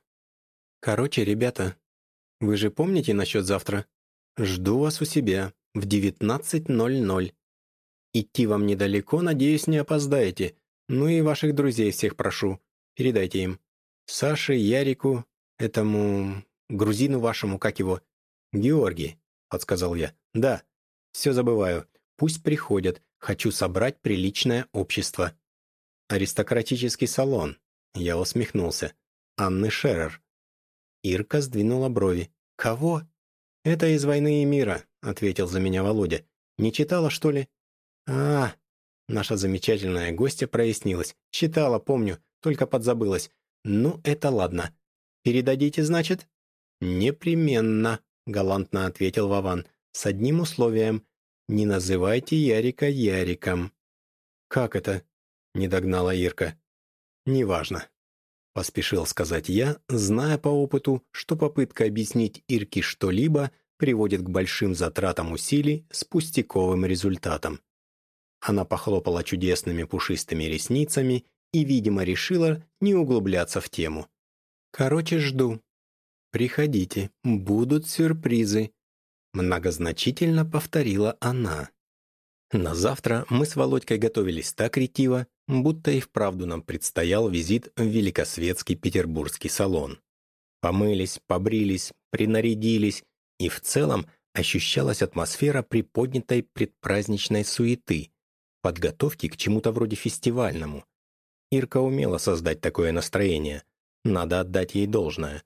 «Короче, ребята, вы же помните насчет завтра? Жду вас у себя в 19.00. Идти вам недалеко, надеюсь, не опоздаете. Ну и ваших друзей всех прошу, передайте им. Саше, Ярику, этому... грузину вашему, как его? Георгий, подсказал я. Да, все забываю. Пусть приходят. Хочу собрать приличное общество. Аристократический салон. Я усмехнулся. Анны Шерер. Ирка сдвинула брови. «Кого?» «Это из «Войны и мира», — ответил за меня Володя. «Не читала, что ли?» «А, наша замечательная гостья прояснилась. Читала, помню, только подзабылась. Ну, это ладно. Передадите, значит?» «Непременно», — галантно ответил Вован. «С одним условием. Не называйте Ярика Яриком». «Как это?» — не догнала Ирка. «Неважно», — поспешил сказать я, зная по опыту, что попытка объяснить Ирке что-либо приводит к большим затратам усилий с пустяковым результатом. Она похлопала чудесными пушистыми ресницами и, видимо, решила не углубляться в тему. «Короче, жду. Приходите, будут сюрпризы», — многозначительно повторила она. На завтра мы с Володькой готовились так ретиво, будто и вправду нам предстоял визит в великосветский петербургский салон. Помылись, побрились, принарядились, и в целом ощущалась атмосфера приподнятой предпраздничной суеты, подготовки к чему-то вроде фестивальному. Ирка умела создать такое настроение, надо отдать ей должное.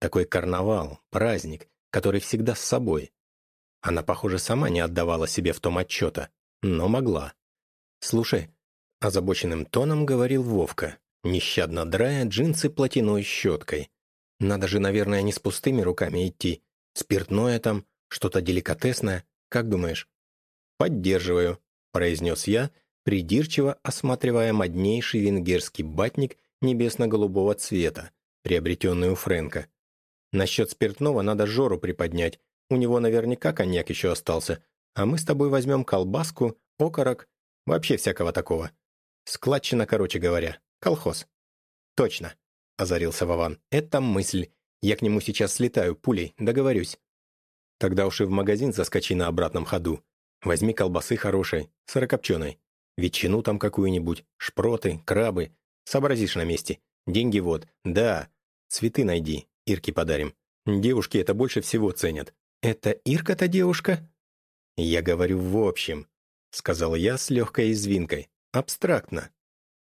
Такой карнавал, праздник, который всегда с собой. Она, похоже, сама не отдавала себе в том отчета, но могла. «Слушай», — озабоченным тоном говорил Вовка, нещадно драя джинсы платяной щеткой. «Надо же, наверное, не с пустыми руками идти. Спиртное там, что-то деликатесное. Как думаешь?» «Поддерживаю», — произнес я, придирчиво осматривая моднейший венгерский батник небесно-голубого цвета, приобретенный у Фрэнка. «Насчет спиртного надо Жору приподнять. У него наверняка коньяк еще остался, а мы с тобой возьмем колбаску, окорок, вообще всякого такого. Складчина, короче говоря. Колхоз. Точно, озарился Вован. Это мысль. Я к нему сейчас слетаю пулей, договорюсь. Тогда уж и в магазин заскочи на обратном ходу. Возьми колбасы хорошей, сырокопченой. Ветчину там какую-нибудь, шпроты, крабы. Сообразишь на месте. Деньги вот. Да. Цветы найди, Ирке подарим. Девушки это больше всего ценят. Это Ирка-то девушка? «Я говорю в общем», — сказал я с легкой извинкой. «Абстрактно».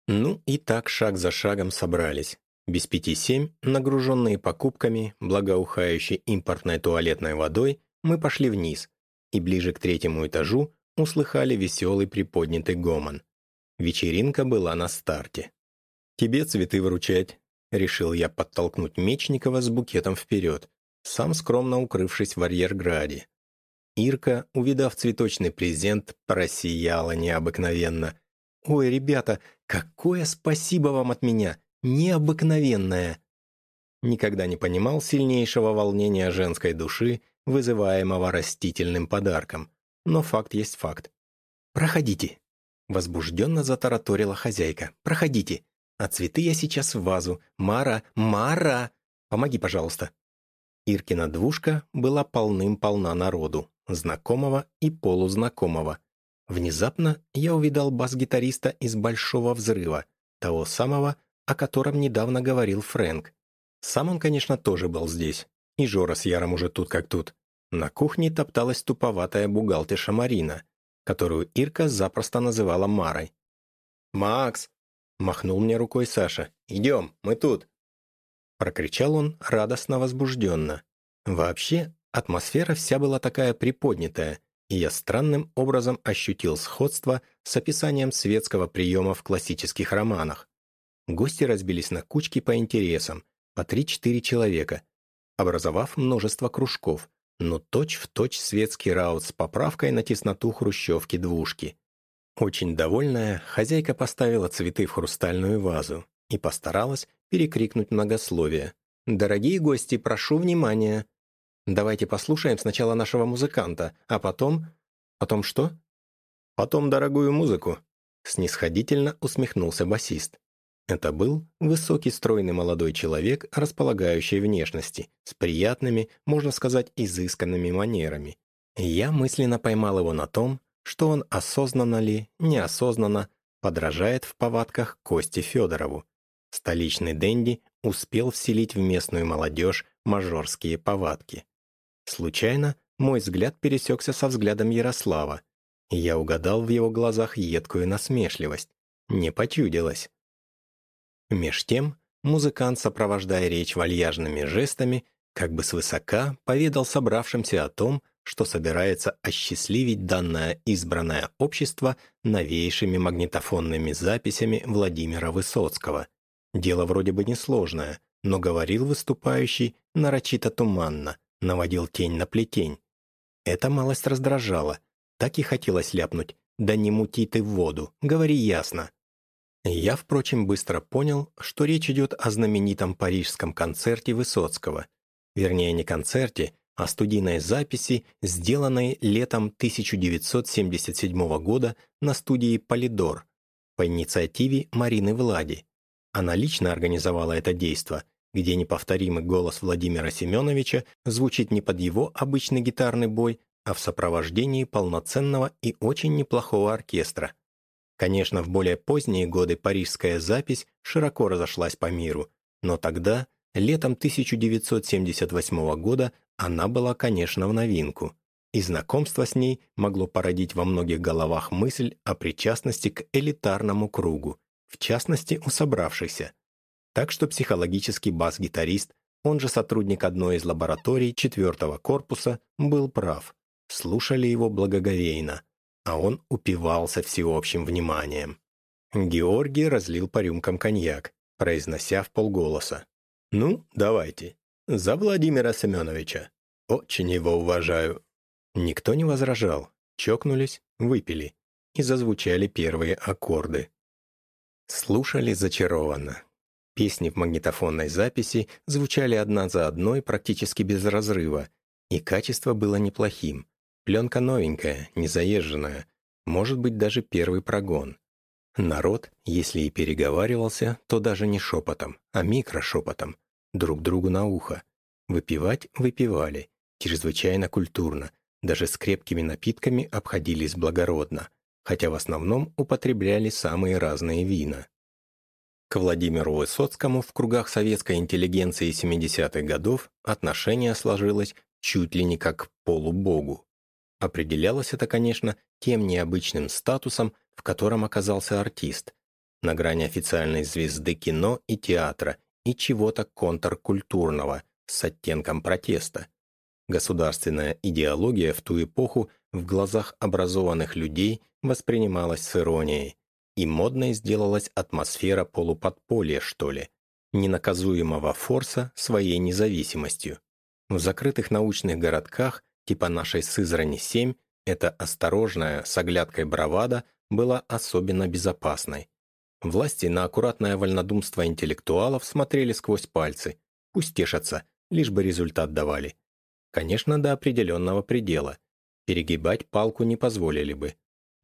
Ну и так шаг за шагом собрались. Без пяти семь, нагруженные покупками, благоухающей импортной туалетной водой, мы пошли вниз и ближе к третьему этажу услыхали веселый приподнятый гомон. Вечеринка была на старте. «Тебе цветы выручать», — решил я подтолкнуть Мечникова с букетом вперед, сам скромно укрывшись в арьерграде. Ирка, увидав цветочный презент, просияла необыкновенно. «Ой, ребята, какое спасибо вам от меня! Необыкновенное!» Никогда не понимал сильнейшего волнения женской души, вызываемого растительным подарком. Но факт есть факт. «Проходите!» Возбужденно затараторила хозяйка. «Проходите! А цветы я сейчас в вазу. Мара! Мара! Помоги, пожалуйста!» Иркина двушка была полным-полна народу знакомого и полузнакомого. Внезапно я увидал бас-гитариста из «Большого взрыва», того самого, о котором недавно говорил Фрэнк. Сам он, конечно, тоже был здесь. И Жора с Яром уже тут как тут. На кухне топталась туповатая бухгалтерша Марина, которую Ирка запросто называла Марой. «Макс!» — махнул мне рукой Саша. «Идем, мы тут!» Прокричал он радостно возбужденно. Вообще, Атмосфера вся была такая приподнятая, и я странным образом ощутил сходство с описанием светского приема в классических романах. Гости разбились на кучки по интересам, по 3-4 человека, образовав множество кружков, но точь-в-точь точь светский раут с поправкой на тесноту хрущевки-двушки. Очень довольная, хозяйка поставила цветы в хрустальную вазу и постаралась перекрикнуть многословие. «Дорогие гости, прошу внимания! Давайте послушаем сначала нашего музыканта, а потом...» «Потом что?» «Потом дорогую музыку», — снисходительно усмехнулся басист. Это был высокий стройный молодой человек, располагающий внешности, с приятными, можно сказать, изысканными манерами. Я мысленно поймал его на том, что он осознанно ли, неосознанно подражает в повадках Кости Федорову. Столичный Дэнди успел вселить в местную молодежь мажорские повадки. Случайно мой взгляд пересекся со взглядом Ярослава, и я угадал в его глазах едкую насмешливость. Не почудилось. Меж тем, музыкант, сопровождая речь вальяжными жестами, как бы свысока поведал собравшимся о том, что собирается осчастливить данное избранное общество новейшими магнитофонными записями Владимира Высоцкого. Дело вроде бы несложное, но говорил выступающий нарочито туманно, наводил тень на плетень. Это малость раздражало. Так и хотелось ляпнуть. «Да не мути ты в воду, говори ясно». Я, впрочем, быстро понял, что речь идет о знаменитом парижском концерте Высоцкого. Вернее, не концерте, а студийной записи, сделанной летом 1977 года на студии «Полидор» по инициативе Марины Влади. Она лично организовала это действо, где неповторимый голос Владимира Семеновича звучит не под его обычный гитарный бой, а в сопровождении полноценного и очень неплохого оркестра – Конечно, в более поздние годы парижская запись широко разошлась по миру, но тогда, летом 1978 года, она была, конечно, в новинку, и знакомство с ней могло породить во многих головах мысль о причастности к элитарному кругу, в частности, у собравшихся. Так что психологический бас-гитарист, он же сотрудник одной из лабораторий четвертого корпуса, был прав. Слушали его благоговейно – а он упивался всеобщим вниманием. Георгий разлил по рюмкам коньяк, произнося в полголоса. «Ну, давайте. За Владимира Семеновича. Очень его уважаю». Никто не возражал. Чокнулись, выпили. И зазвучали первые аккорды. Слушали зачарованно. Песни в магнитофонной записи звучали одна за одной практически без разрыва, и качество было неплохим. Пленка новенькая, незаезженная, может быть даже первый прогон. Народ, если и переговаривался, то даже не шепотом, а микрошепотом, друг другу на ухо. Выпивать выпивали, чрезвычайно культурно, даже с крепкими напитками обходились благородно, хотя в основном употребляли самые разные вина. К Владимиру Высоцкому в кругах советской интеллигенции 70-х годов отношение сложилось чуть ли не как к полубогу. Определялось это, конечно, тем необычным статусом, в котором оказался артист, на грани официальной звезды кино и театра и чего-то контркультурного с оттенком протеста. Государственная идеология в ту эпоху в глазах образованных людей воспринималась с иронией, и модной сделалась атмосфера полуподполья, что ли, ненаказуемого форса своей независимостью. В закрытых научных городках типа нашей Сызрани-7, эта осторожная, с оглядкой бравада была особенно безопасной. Власти на аккуратное вольнодумство интеллектуалов смотрели сквозь пальцы. Пусть тешатся, лишь бы результат давали. Конечно, до определенного предела. Перегибать палку не позволили бы.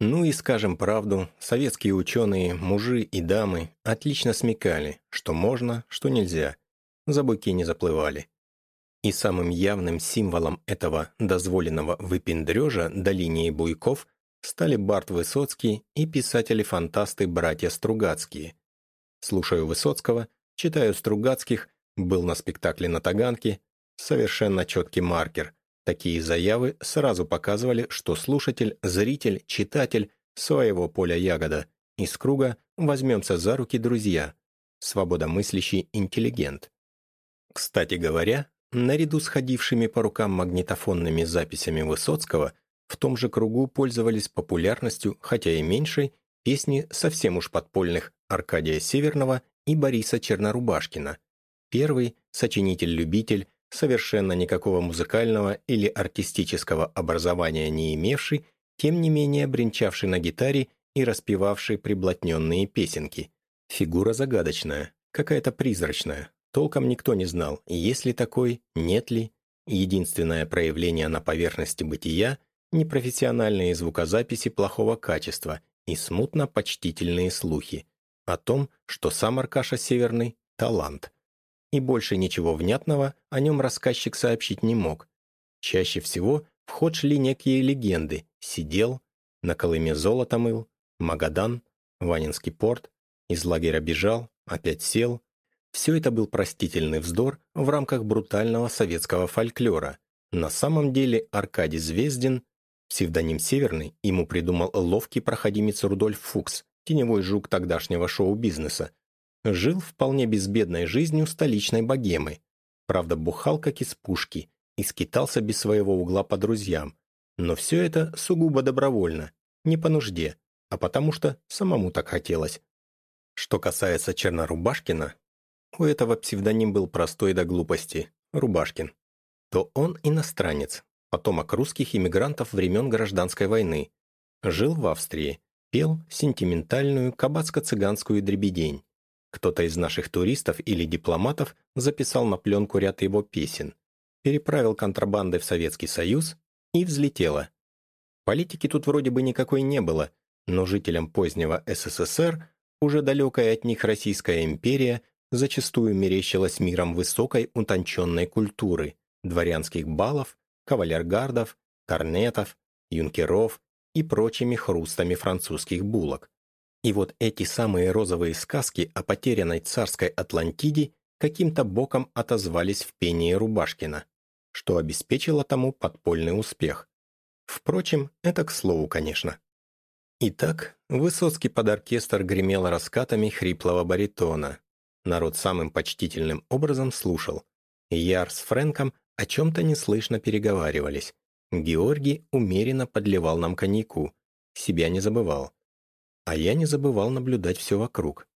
Ну и, скажем правду, советские ученые, мужи и дамы отлично смекали, что можно, что нельзя. За буки не заплывали. И самым явным символом этого дозволенного выпендрежа до линии буйков стали Барт Высоцкий и писатели-фантасты братья Стругацкие. Слушаю Высоцкого, читаю Стругацких, был на спектакле на Таганке, совершенно четкий маркер. Такие заявы сразу показывали, что слушатель, зритель, читатель своего поля ягода. Из круга возьмемся за руки друзья, свободомыслящий интеллигент. Кстати говоря, Наряду с ходившими по рукам магнитофонными записями Высоцкого в том же кругу пользовались популярностью, хотя и меньшей, песни совсем уж подпольных Аркадия Северного и Бориса Чернорубашкина. Первый, сочинитель-любитель, совершенно никакого музыкального или артистического образования не имевший, тем не менее бренчавший на гитаре и распевавший приблотненные песенки. Фигура загадочная, какая-то призрачная. Толком никто не знал, есть ли такой, нет ли. Единственное проявление на поверхности бытия – непрофессиональные звукозаписи плохого качества и смутно почтительные слухи о том, что сам Аркаша Северный – талант. И больше ничего внятного о нем рассказчик сообщить не мог. Чаще всего в ход шли некие легенды «Сидел», «На Колыме золото мыл», «Магадан», «Ванинский порт», «Из лагеря бежал», «Опять сел». Все это был простительный вздор в рамках брутального советского фольклора. На самом деле Аркадий Звездин, псевдоним «Северный», ему придумал ловкий проходимец Рудольф Фукс, теневой жук тогдашнего шоу-бизнеса, жил вполне безбедной жизнью столичной богемы. Правда, бухал как из пушки и скитался без своего угла по друзьям. Но все это сугубо добровольно, не по нужде, а потому что самому так хотелось. Что касается Чернорубашкина, у этого псевдоним был простой до глупости – Рубашкин, то он иностранец, потомок русских иммигрантов времен Гражданской войны. Жил в Австрии, пел сентиментальную кабацко-цыганскую дребедень. Кто-то из наших туристов или дипломатов записал на пленку ряд его песен, переправил контрабандой в Советский Союз и взлетело. Политики тут вроде бы никакой не было, но жителям позднего СССР уже далекая от них Российская империя зачастую мерещилась миром высокой утонченной культуры, дворянских балов, кавалергардов, корнетов, юнкеров и прочими хрустами французских булок. И вот эти самые розовые сказки о потерянной царской Атлантиде каким-то боком отозвались в пении Рубашкина, что обеспечило тому подпольный успех. Впрочем, это к слову, конечно. Итак, Высоцкий под оркестр гремел раскатами хриплого баритона. Народ самым почтительным образом слушал. Яр с Фрэнком о чем-то неслышно переговаривались. Георгий умеренно подливал нам коньяку. Себя не забывал. А я не забывал наблюдать все вокруг.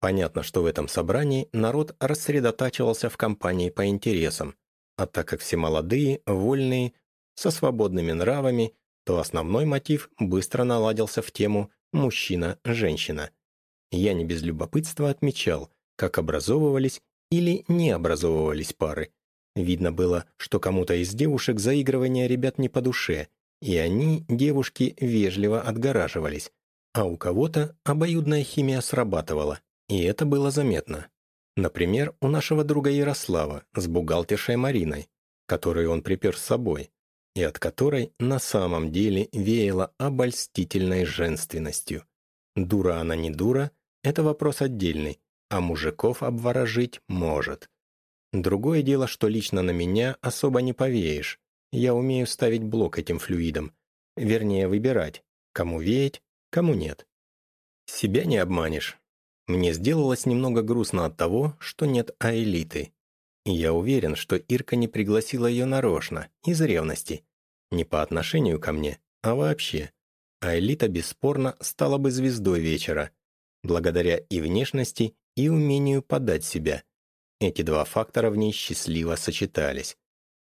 Понятно, что в этом собрании народ рассредотачивался в компании по интересам, а так как все молодые, вольные, со свободными нравами, то основной мотив быстро наладился в тему «мужчина-женщина». Я не без любопытства отмечал, как образовывались или не образовывались пары, Видно было, что кому-то из девушек заигрывание ребят не по душе, и они, девушки, вежливо отгораживались, а у кого-то обоюдная химия срабатывала, и это было заметно. Например, у нашего друга Ярослава с бухгалтершей Мариной, которую он припер с собой, и от которой на самом деле веяло обольстительной женственностью. Дура она не дура, это вопрос отдельный, а мужиков обворожить может. Другое дело, что лично на меня особо не повеешь. Я умею ставить блок этим флюидом. Вернее, выбирать, кому веять, кому нет. Себя не обманешь. Мне сделалось немного грустно от того, что нет аэлиты. И я уверен, что Ирка не пригласила ее нарочно, из ревности. Не по отношению ко мне, а вообще. Аэлита бесспорно стала бы звездой вечера, благодаря и внешности, и умению подать себя – эти два фактора в ней счастливо сочетались.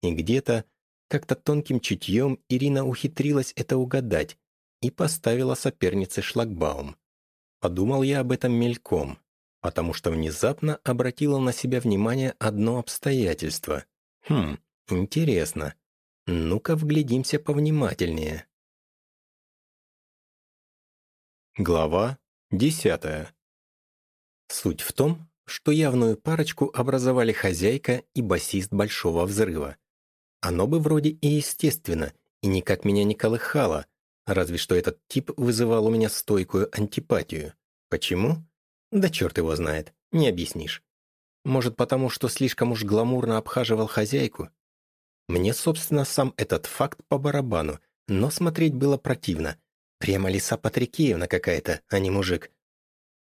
И где-то, как-то тонким чутьем Ирина ухитрилась это угадать и поставила сопернице шлагбаум. Подумал я об этом мельком, потому что внезапно обратила на себя внимание одно обстоятельство. Хм, интересно. Ну-ка вглядимся повнимательнее. Глава десятая. Суть в том, что явную парочку образовали хозяйка и басист Большого Взрыва. Оно бы вроде и естественно, и никак меня не колыхало, разве что этот тип вызывал у меня стойкую антипатию. Почему? Да черт его знает, не объяснишь. Может, потому что слишком уж гламурно обхаживал хозяйку? Мне, собственно, сам этот факт по барабану, но смотреть было противно. Прямо лиса Патрикеевна какая-то, а не мужик.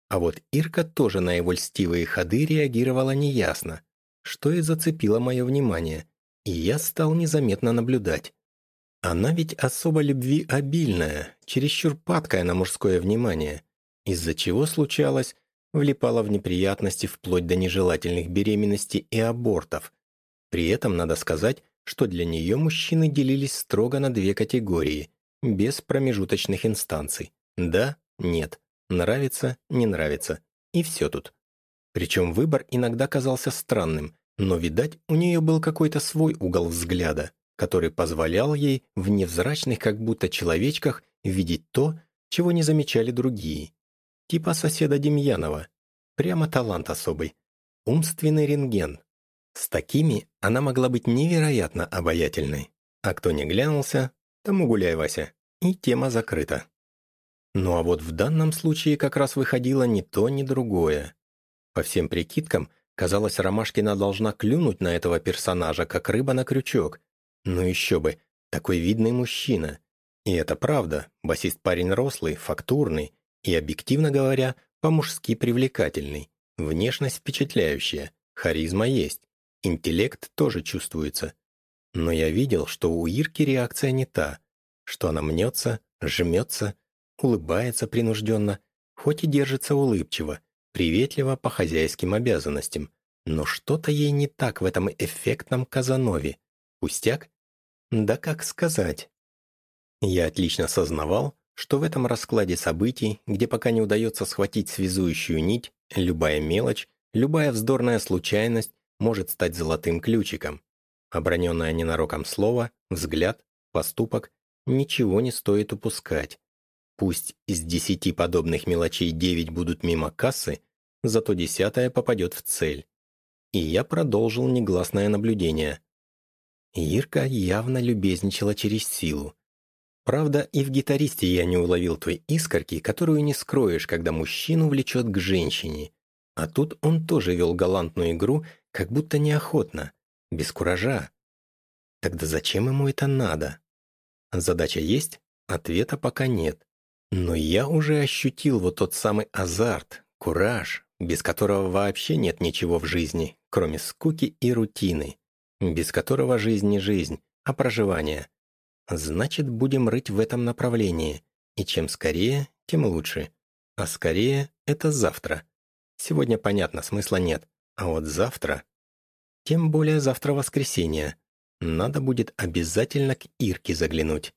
А вот Ирка тоже на его льстивые ходы реагировала неясно, что и зацепило мое внимание, и я стал незаметно наблюдать. Она ведь особо любви обильная, чересчур падкая на мужское внимание, из-за чего случалось, влипала в неприятности вплоть до нежелательных беременностей и абортов. При этом надо сказать, что для нее мужчины делились строго на две категории, без промежуточных инстанций. Да, нет, нравится, не нравится. И все тут. Причем выбор иногда казался странным, но, видать, у нее был какой-то свой угол взгляда, который позволял ей в невзрачных как будто человечках видеть то, чего не замечали другие. Типа соседа Демьянова. Прямо талант особый. Умственный рентген. С такими она могла быть невероятно обаятельной. А кто не глянулся, тому гуляй, Вася. И тема закрыта. Ну а вот в данном случае как раз выходило ни то, ни другое. По всем прикидкам, казалось, Ромашкина должна клюнуть на этого персонажа, как рыба на крючок. Ну еще бы, такой видный мужчина. И это правда, басист парень рослый, фактурный и, объективно говоря, по-мужски привлекательный. Внешность впечатляющая, харизма есть, интеллект тоже чувствуется. Но я видел, что у Ирки реакция не та, что она мнется, жмется, улыбается принужденно, хоть и держится улыбчиво, приветливо по хозяйским обязанностям, но что-то ей не так в этом эффектном Казанове. Пустяк? Да как сказать? Я отлично сознавал, что в этом раскладе событий, где пока не удается схватить связующую нить, любая мелочь, любая вздорная случайность может стать золотым ключиком. Оброненное ненароком слово, взгляд, поступок ничего не стоит упускать. Пусть из десяти подобных мелочей девять будут мимо кассы, зато десятая попадет в цель. И я продолжил негласное наблюдение. Ирка явно любезничала через силу. Правда, и в гитаристе я не уловил той искорки, которую не скроешь, когда мужчину влечет к женщине. А тут он тоже вел галантную игру, как будто неохотно, без куража. Тогда зачем ему это надо? Задача есть, ответа пока нет. Но я уже ощутил вот тот самый азарт, кураж, без которого вообще нет ничего в жизни, кроме скуки и рутины, без которого жизнь не жизнь, а проживание. Значит, будем рыть в этом направлении, и чем скорее, тем лучше. А скорее — это завтра. Сегодня, понятно, смысла нет, а вот завтра... Тем более завтра воскресенье. Надо будет обязательно к Ирке заглянуть.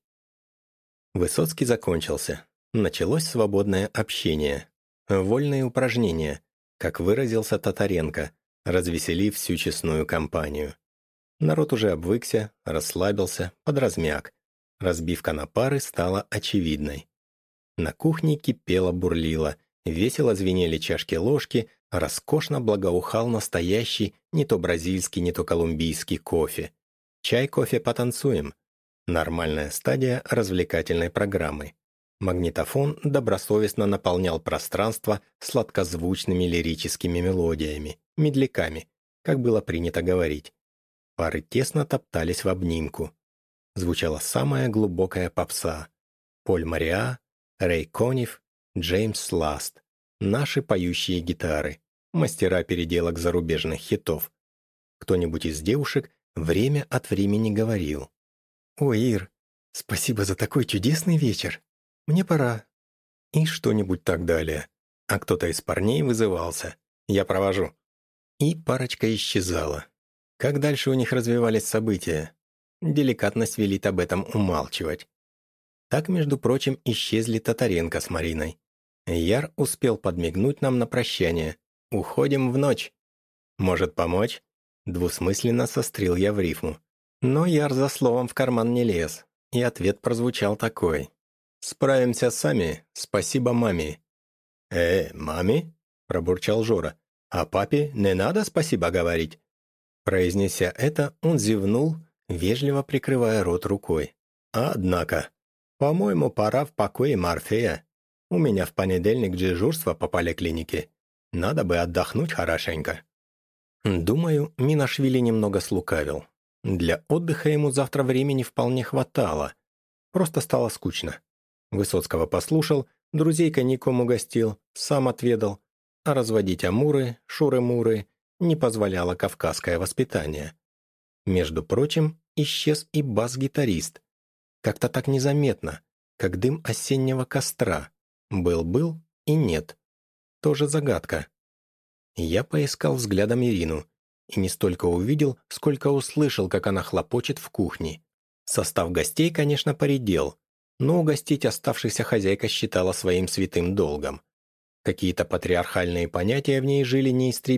Высоцкий закончился. Началось свободное общение. Вольные упражнения, как выразился Татаренко, развеселив всю честную компанию. Народ уже обвыкся, расслабился, подразмяк. Разбивка на пары стала очевидной. На кухне кипело-бурлило, весело звенели чашки-ложки, роскошно благоухал настоящий не то бразильский, не то колумбийский кофе. Чай-кофе потанцуем. Нормальная стадия развлекательной программы. Магнитофон добросовестно наполнял пространство сладкозвучными лирическими мелодиями, медляками, как было принято говорить. Пары тесно топтались в обнимку. Звучала самая глубокая попса. Поль Мариа, Рэй Конев, Джеймс Ласт. Наши поющие гитары, мастера переделок зарубежных хитов. Кто-нибудь из девушек время от времени говорил. «О, Ир, спасибо за такой чудесный вечер!» Мне пора». И что-нибудь так далее. А кто-то из парней вызывался. Я провожу. И парочка исчезала. Как дальше у них развивались события? Деликатность велит об этом умалчивать. Так, между прочим, исчезли Татаренко с Мариной. Яр успел подмигнуть нам на прощание. «Уходим в ночь». «Может помочь?» Двусмысленно сострил я в рифму. Но Яр за словом в карман не лез, и ответ прозвучал такой. «Справимся сами, спасибо маме». «Э, маме?» – пробурчал Жора. «А папе не надо спасибо говорить?» Произнеся это, он зевнул, вежливо прикрывая рот рукой. «Однако, по-моему, пора в покое Морфея. У меня в понедельник дежурство по поликлинике. Надо бы отдохнуть хорошенько». Думаю, Минашвили немного слукавил. Для отдыха ему завтра времени вполне хватало. Просто стало скучно. Высоцкого послушал, друзей коньяком угостил, сам отведал, а разводить амуры, шуры-муры не позволяло кавказское воспитание. Между прочим, исчез и бас-гитарист. Как-то так незаметно, как дым осеннего костра. Был-был и нет. Тоже загадка. Я поискал взглядом Ирину. и не столько увидел, сколько услышал, как она хлопочет в кухне. Состав гостей, конечно, поредел, но угостить оставшихся хозяйка считала своим святым долгом. Какие-то патриархальные понятия в ней жили неистребимо,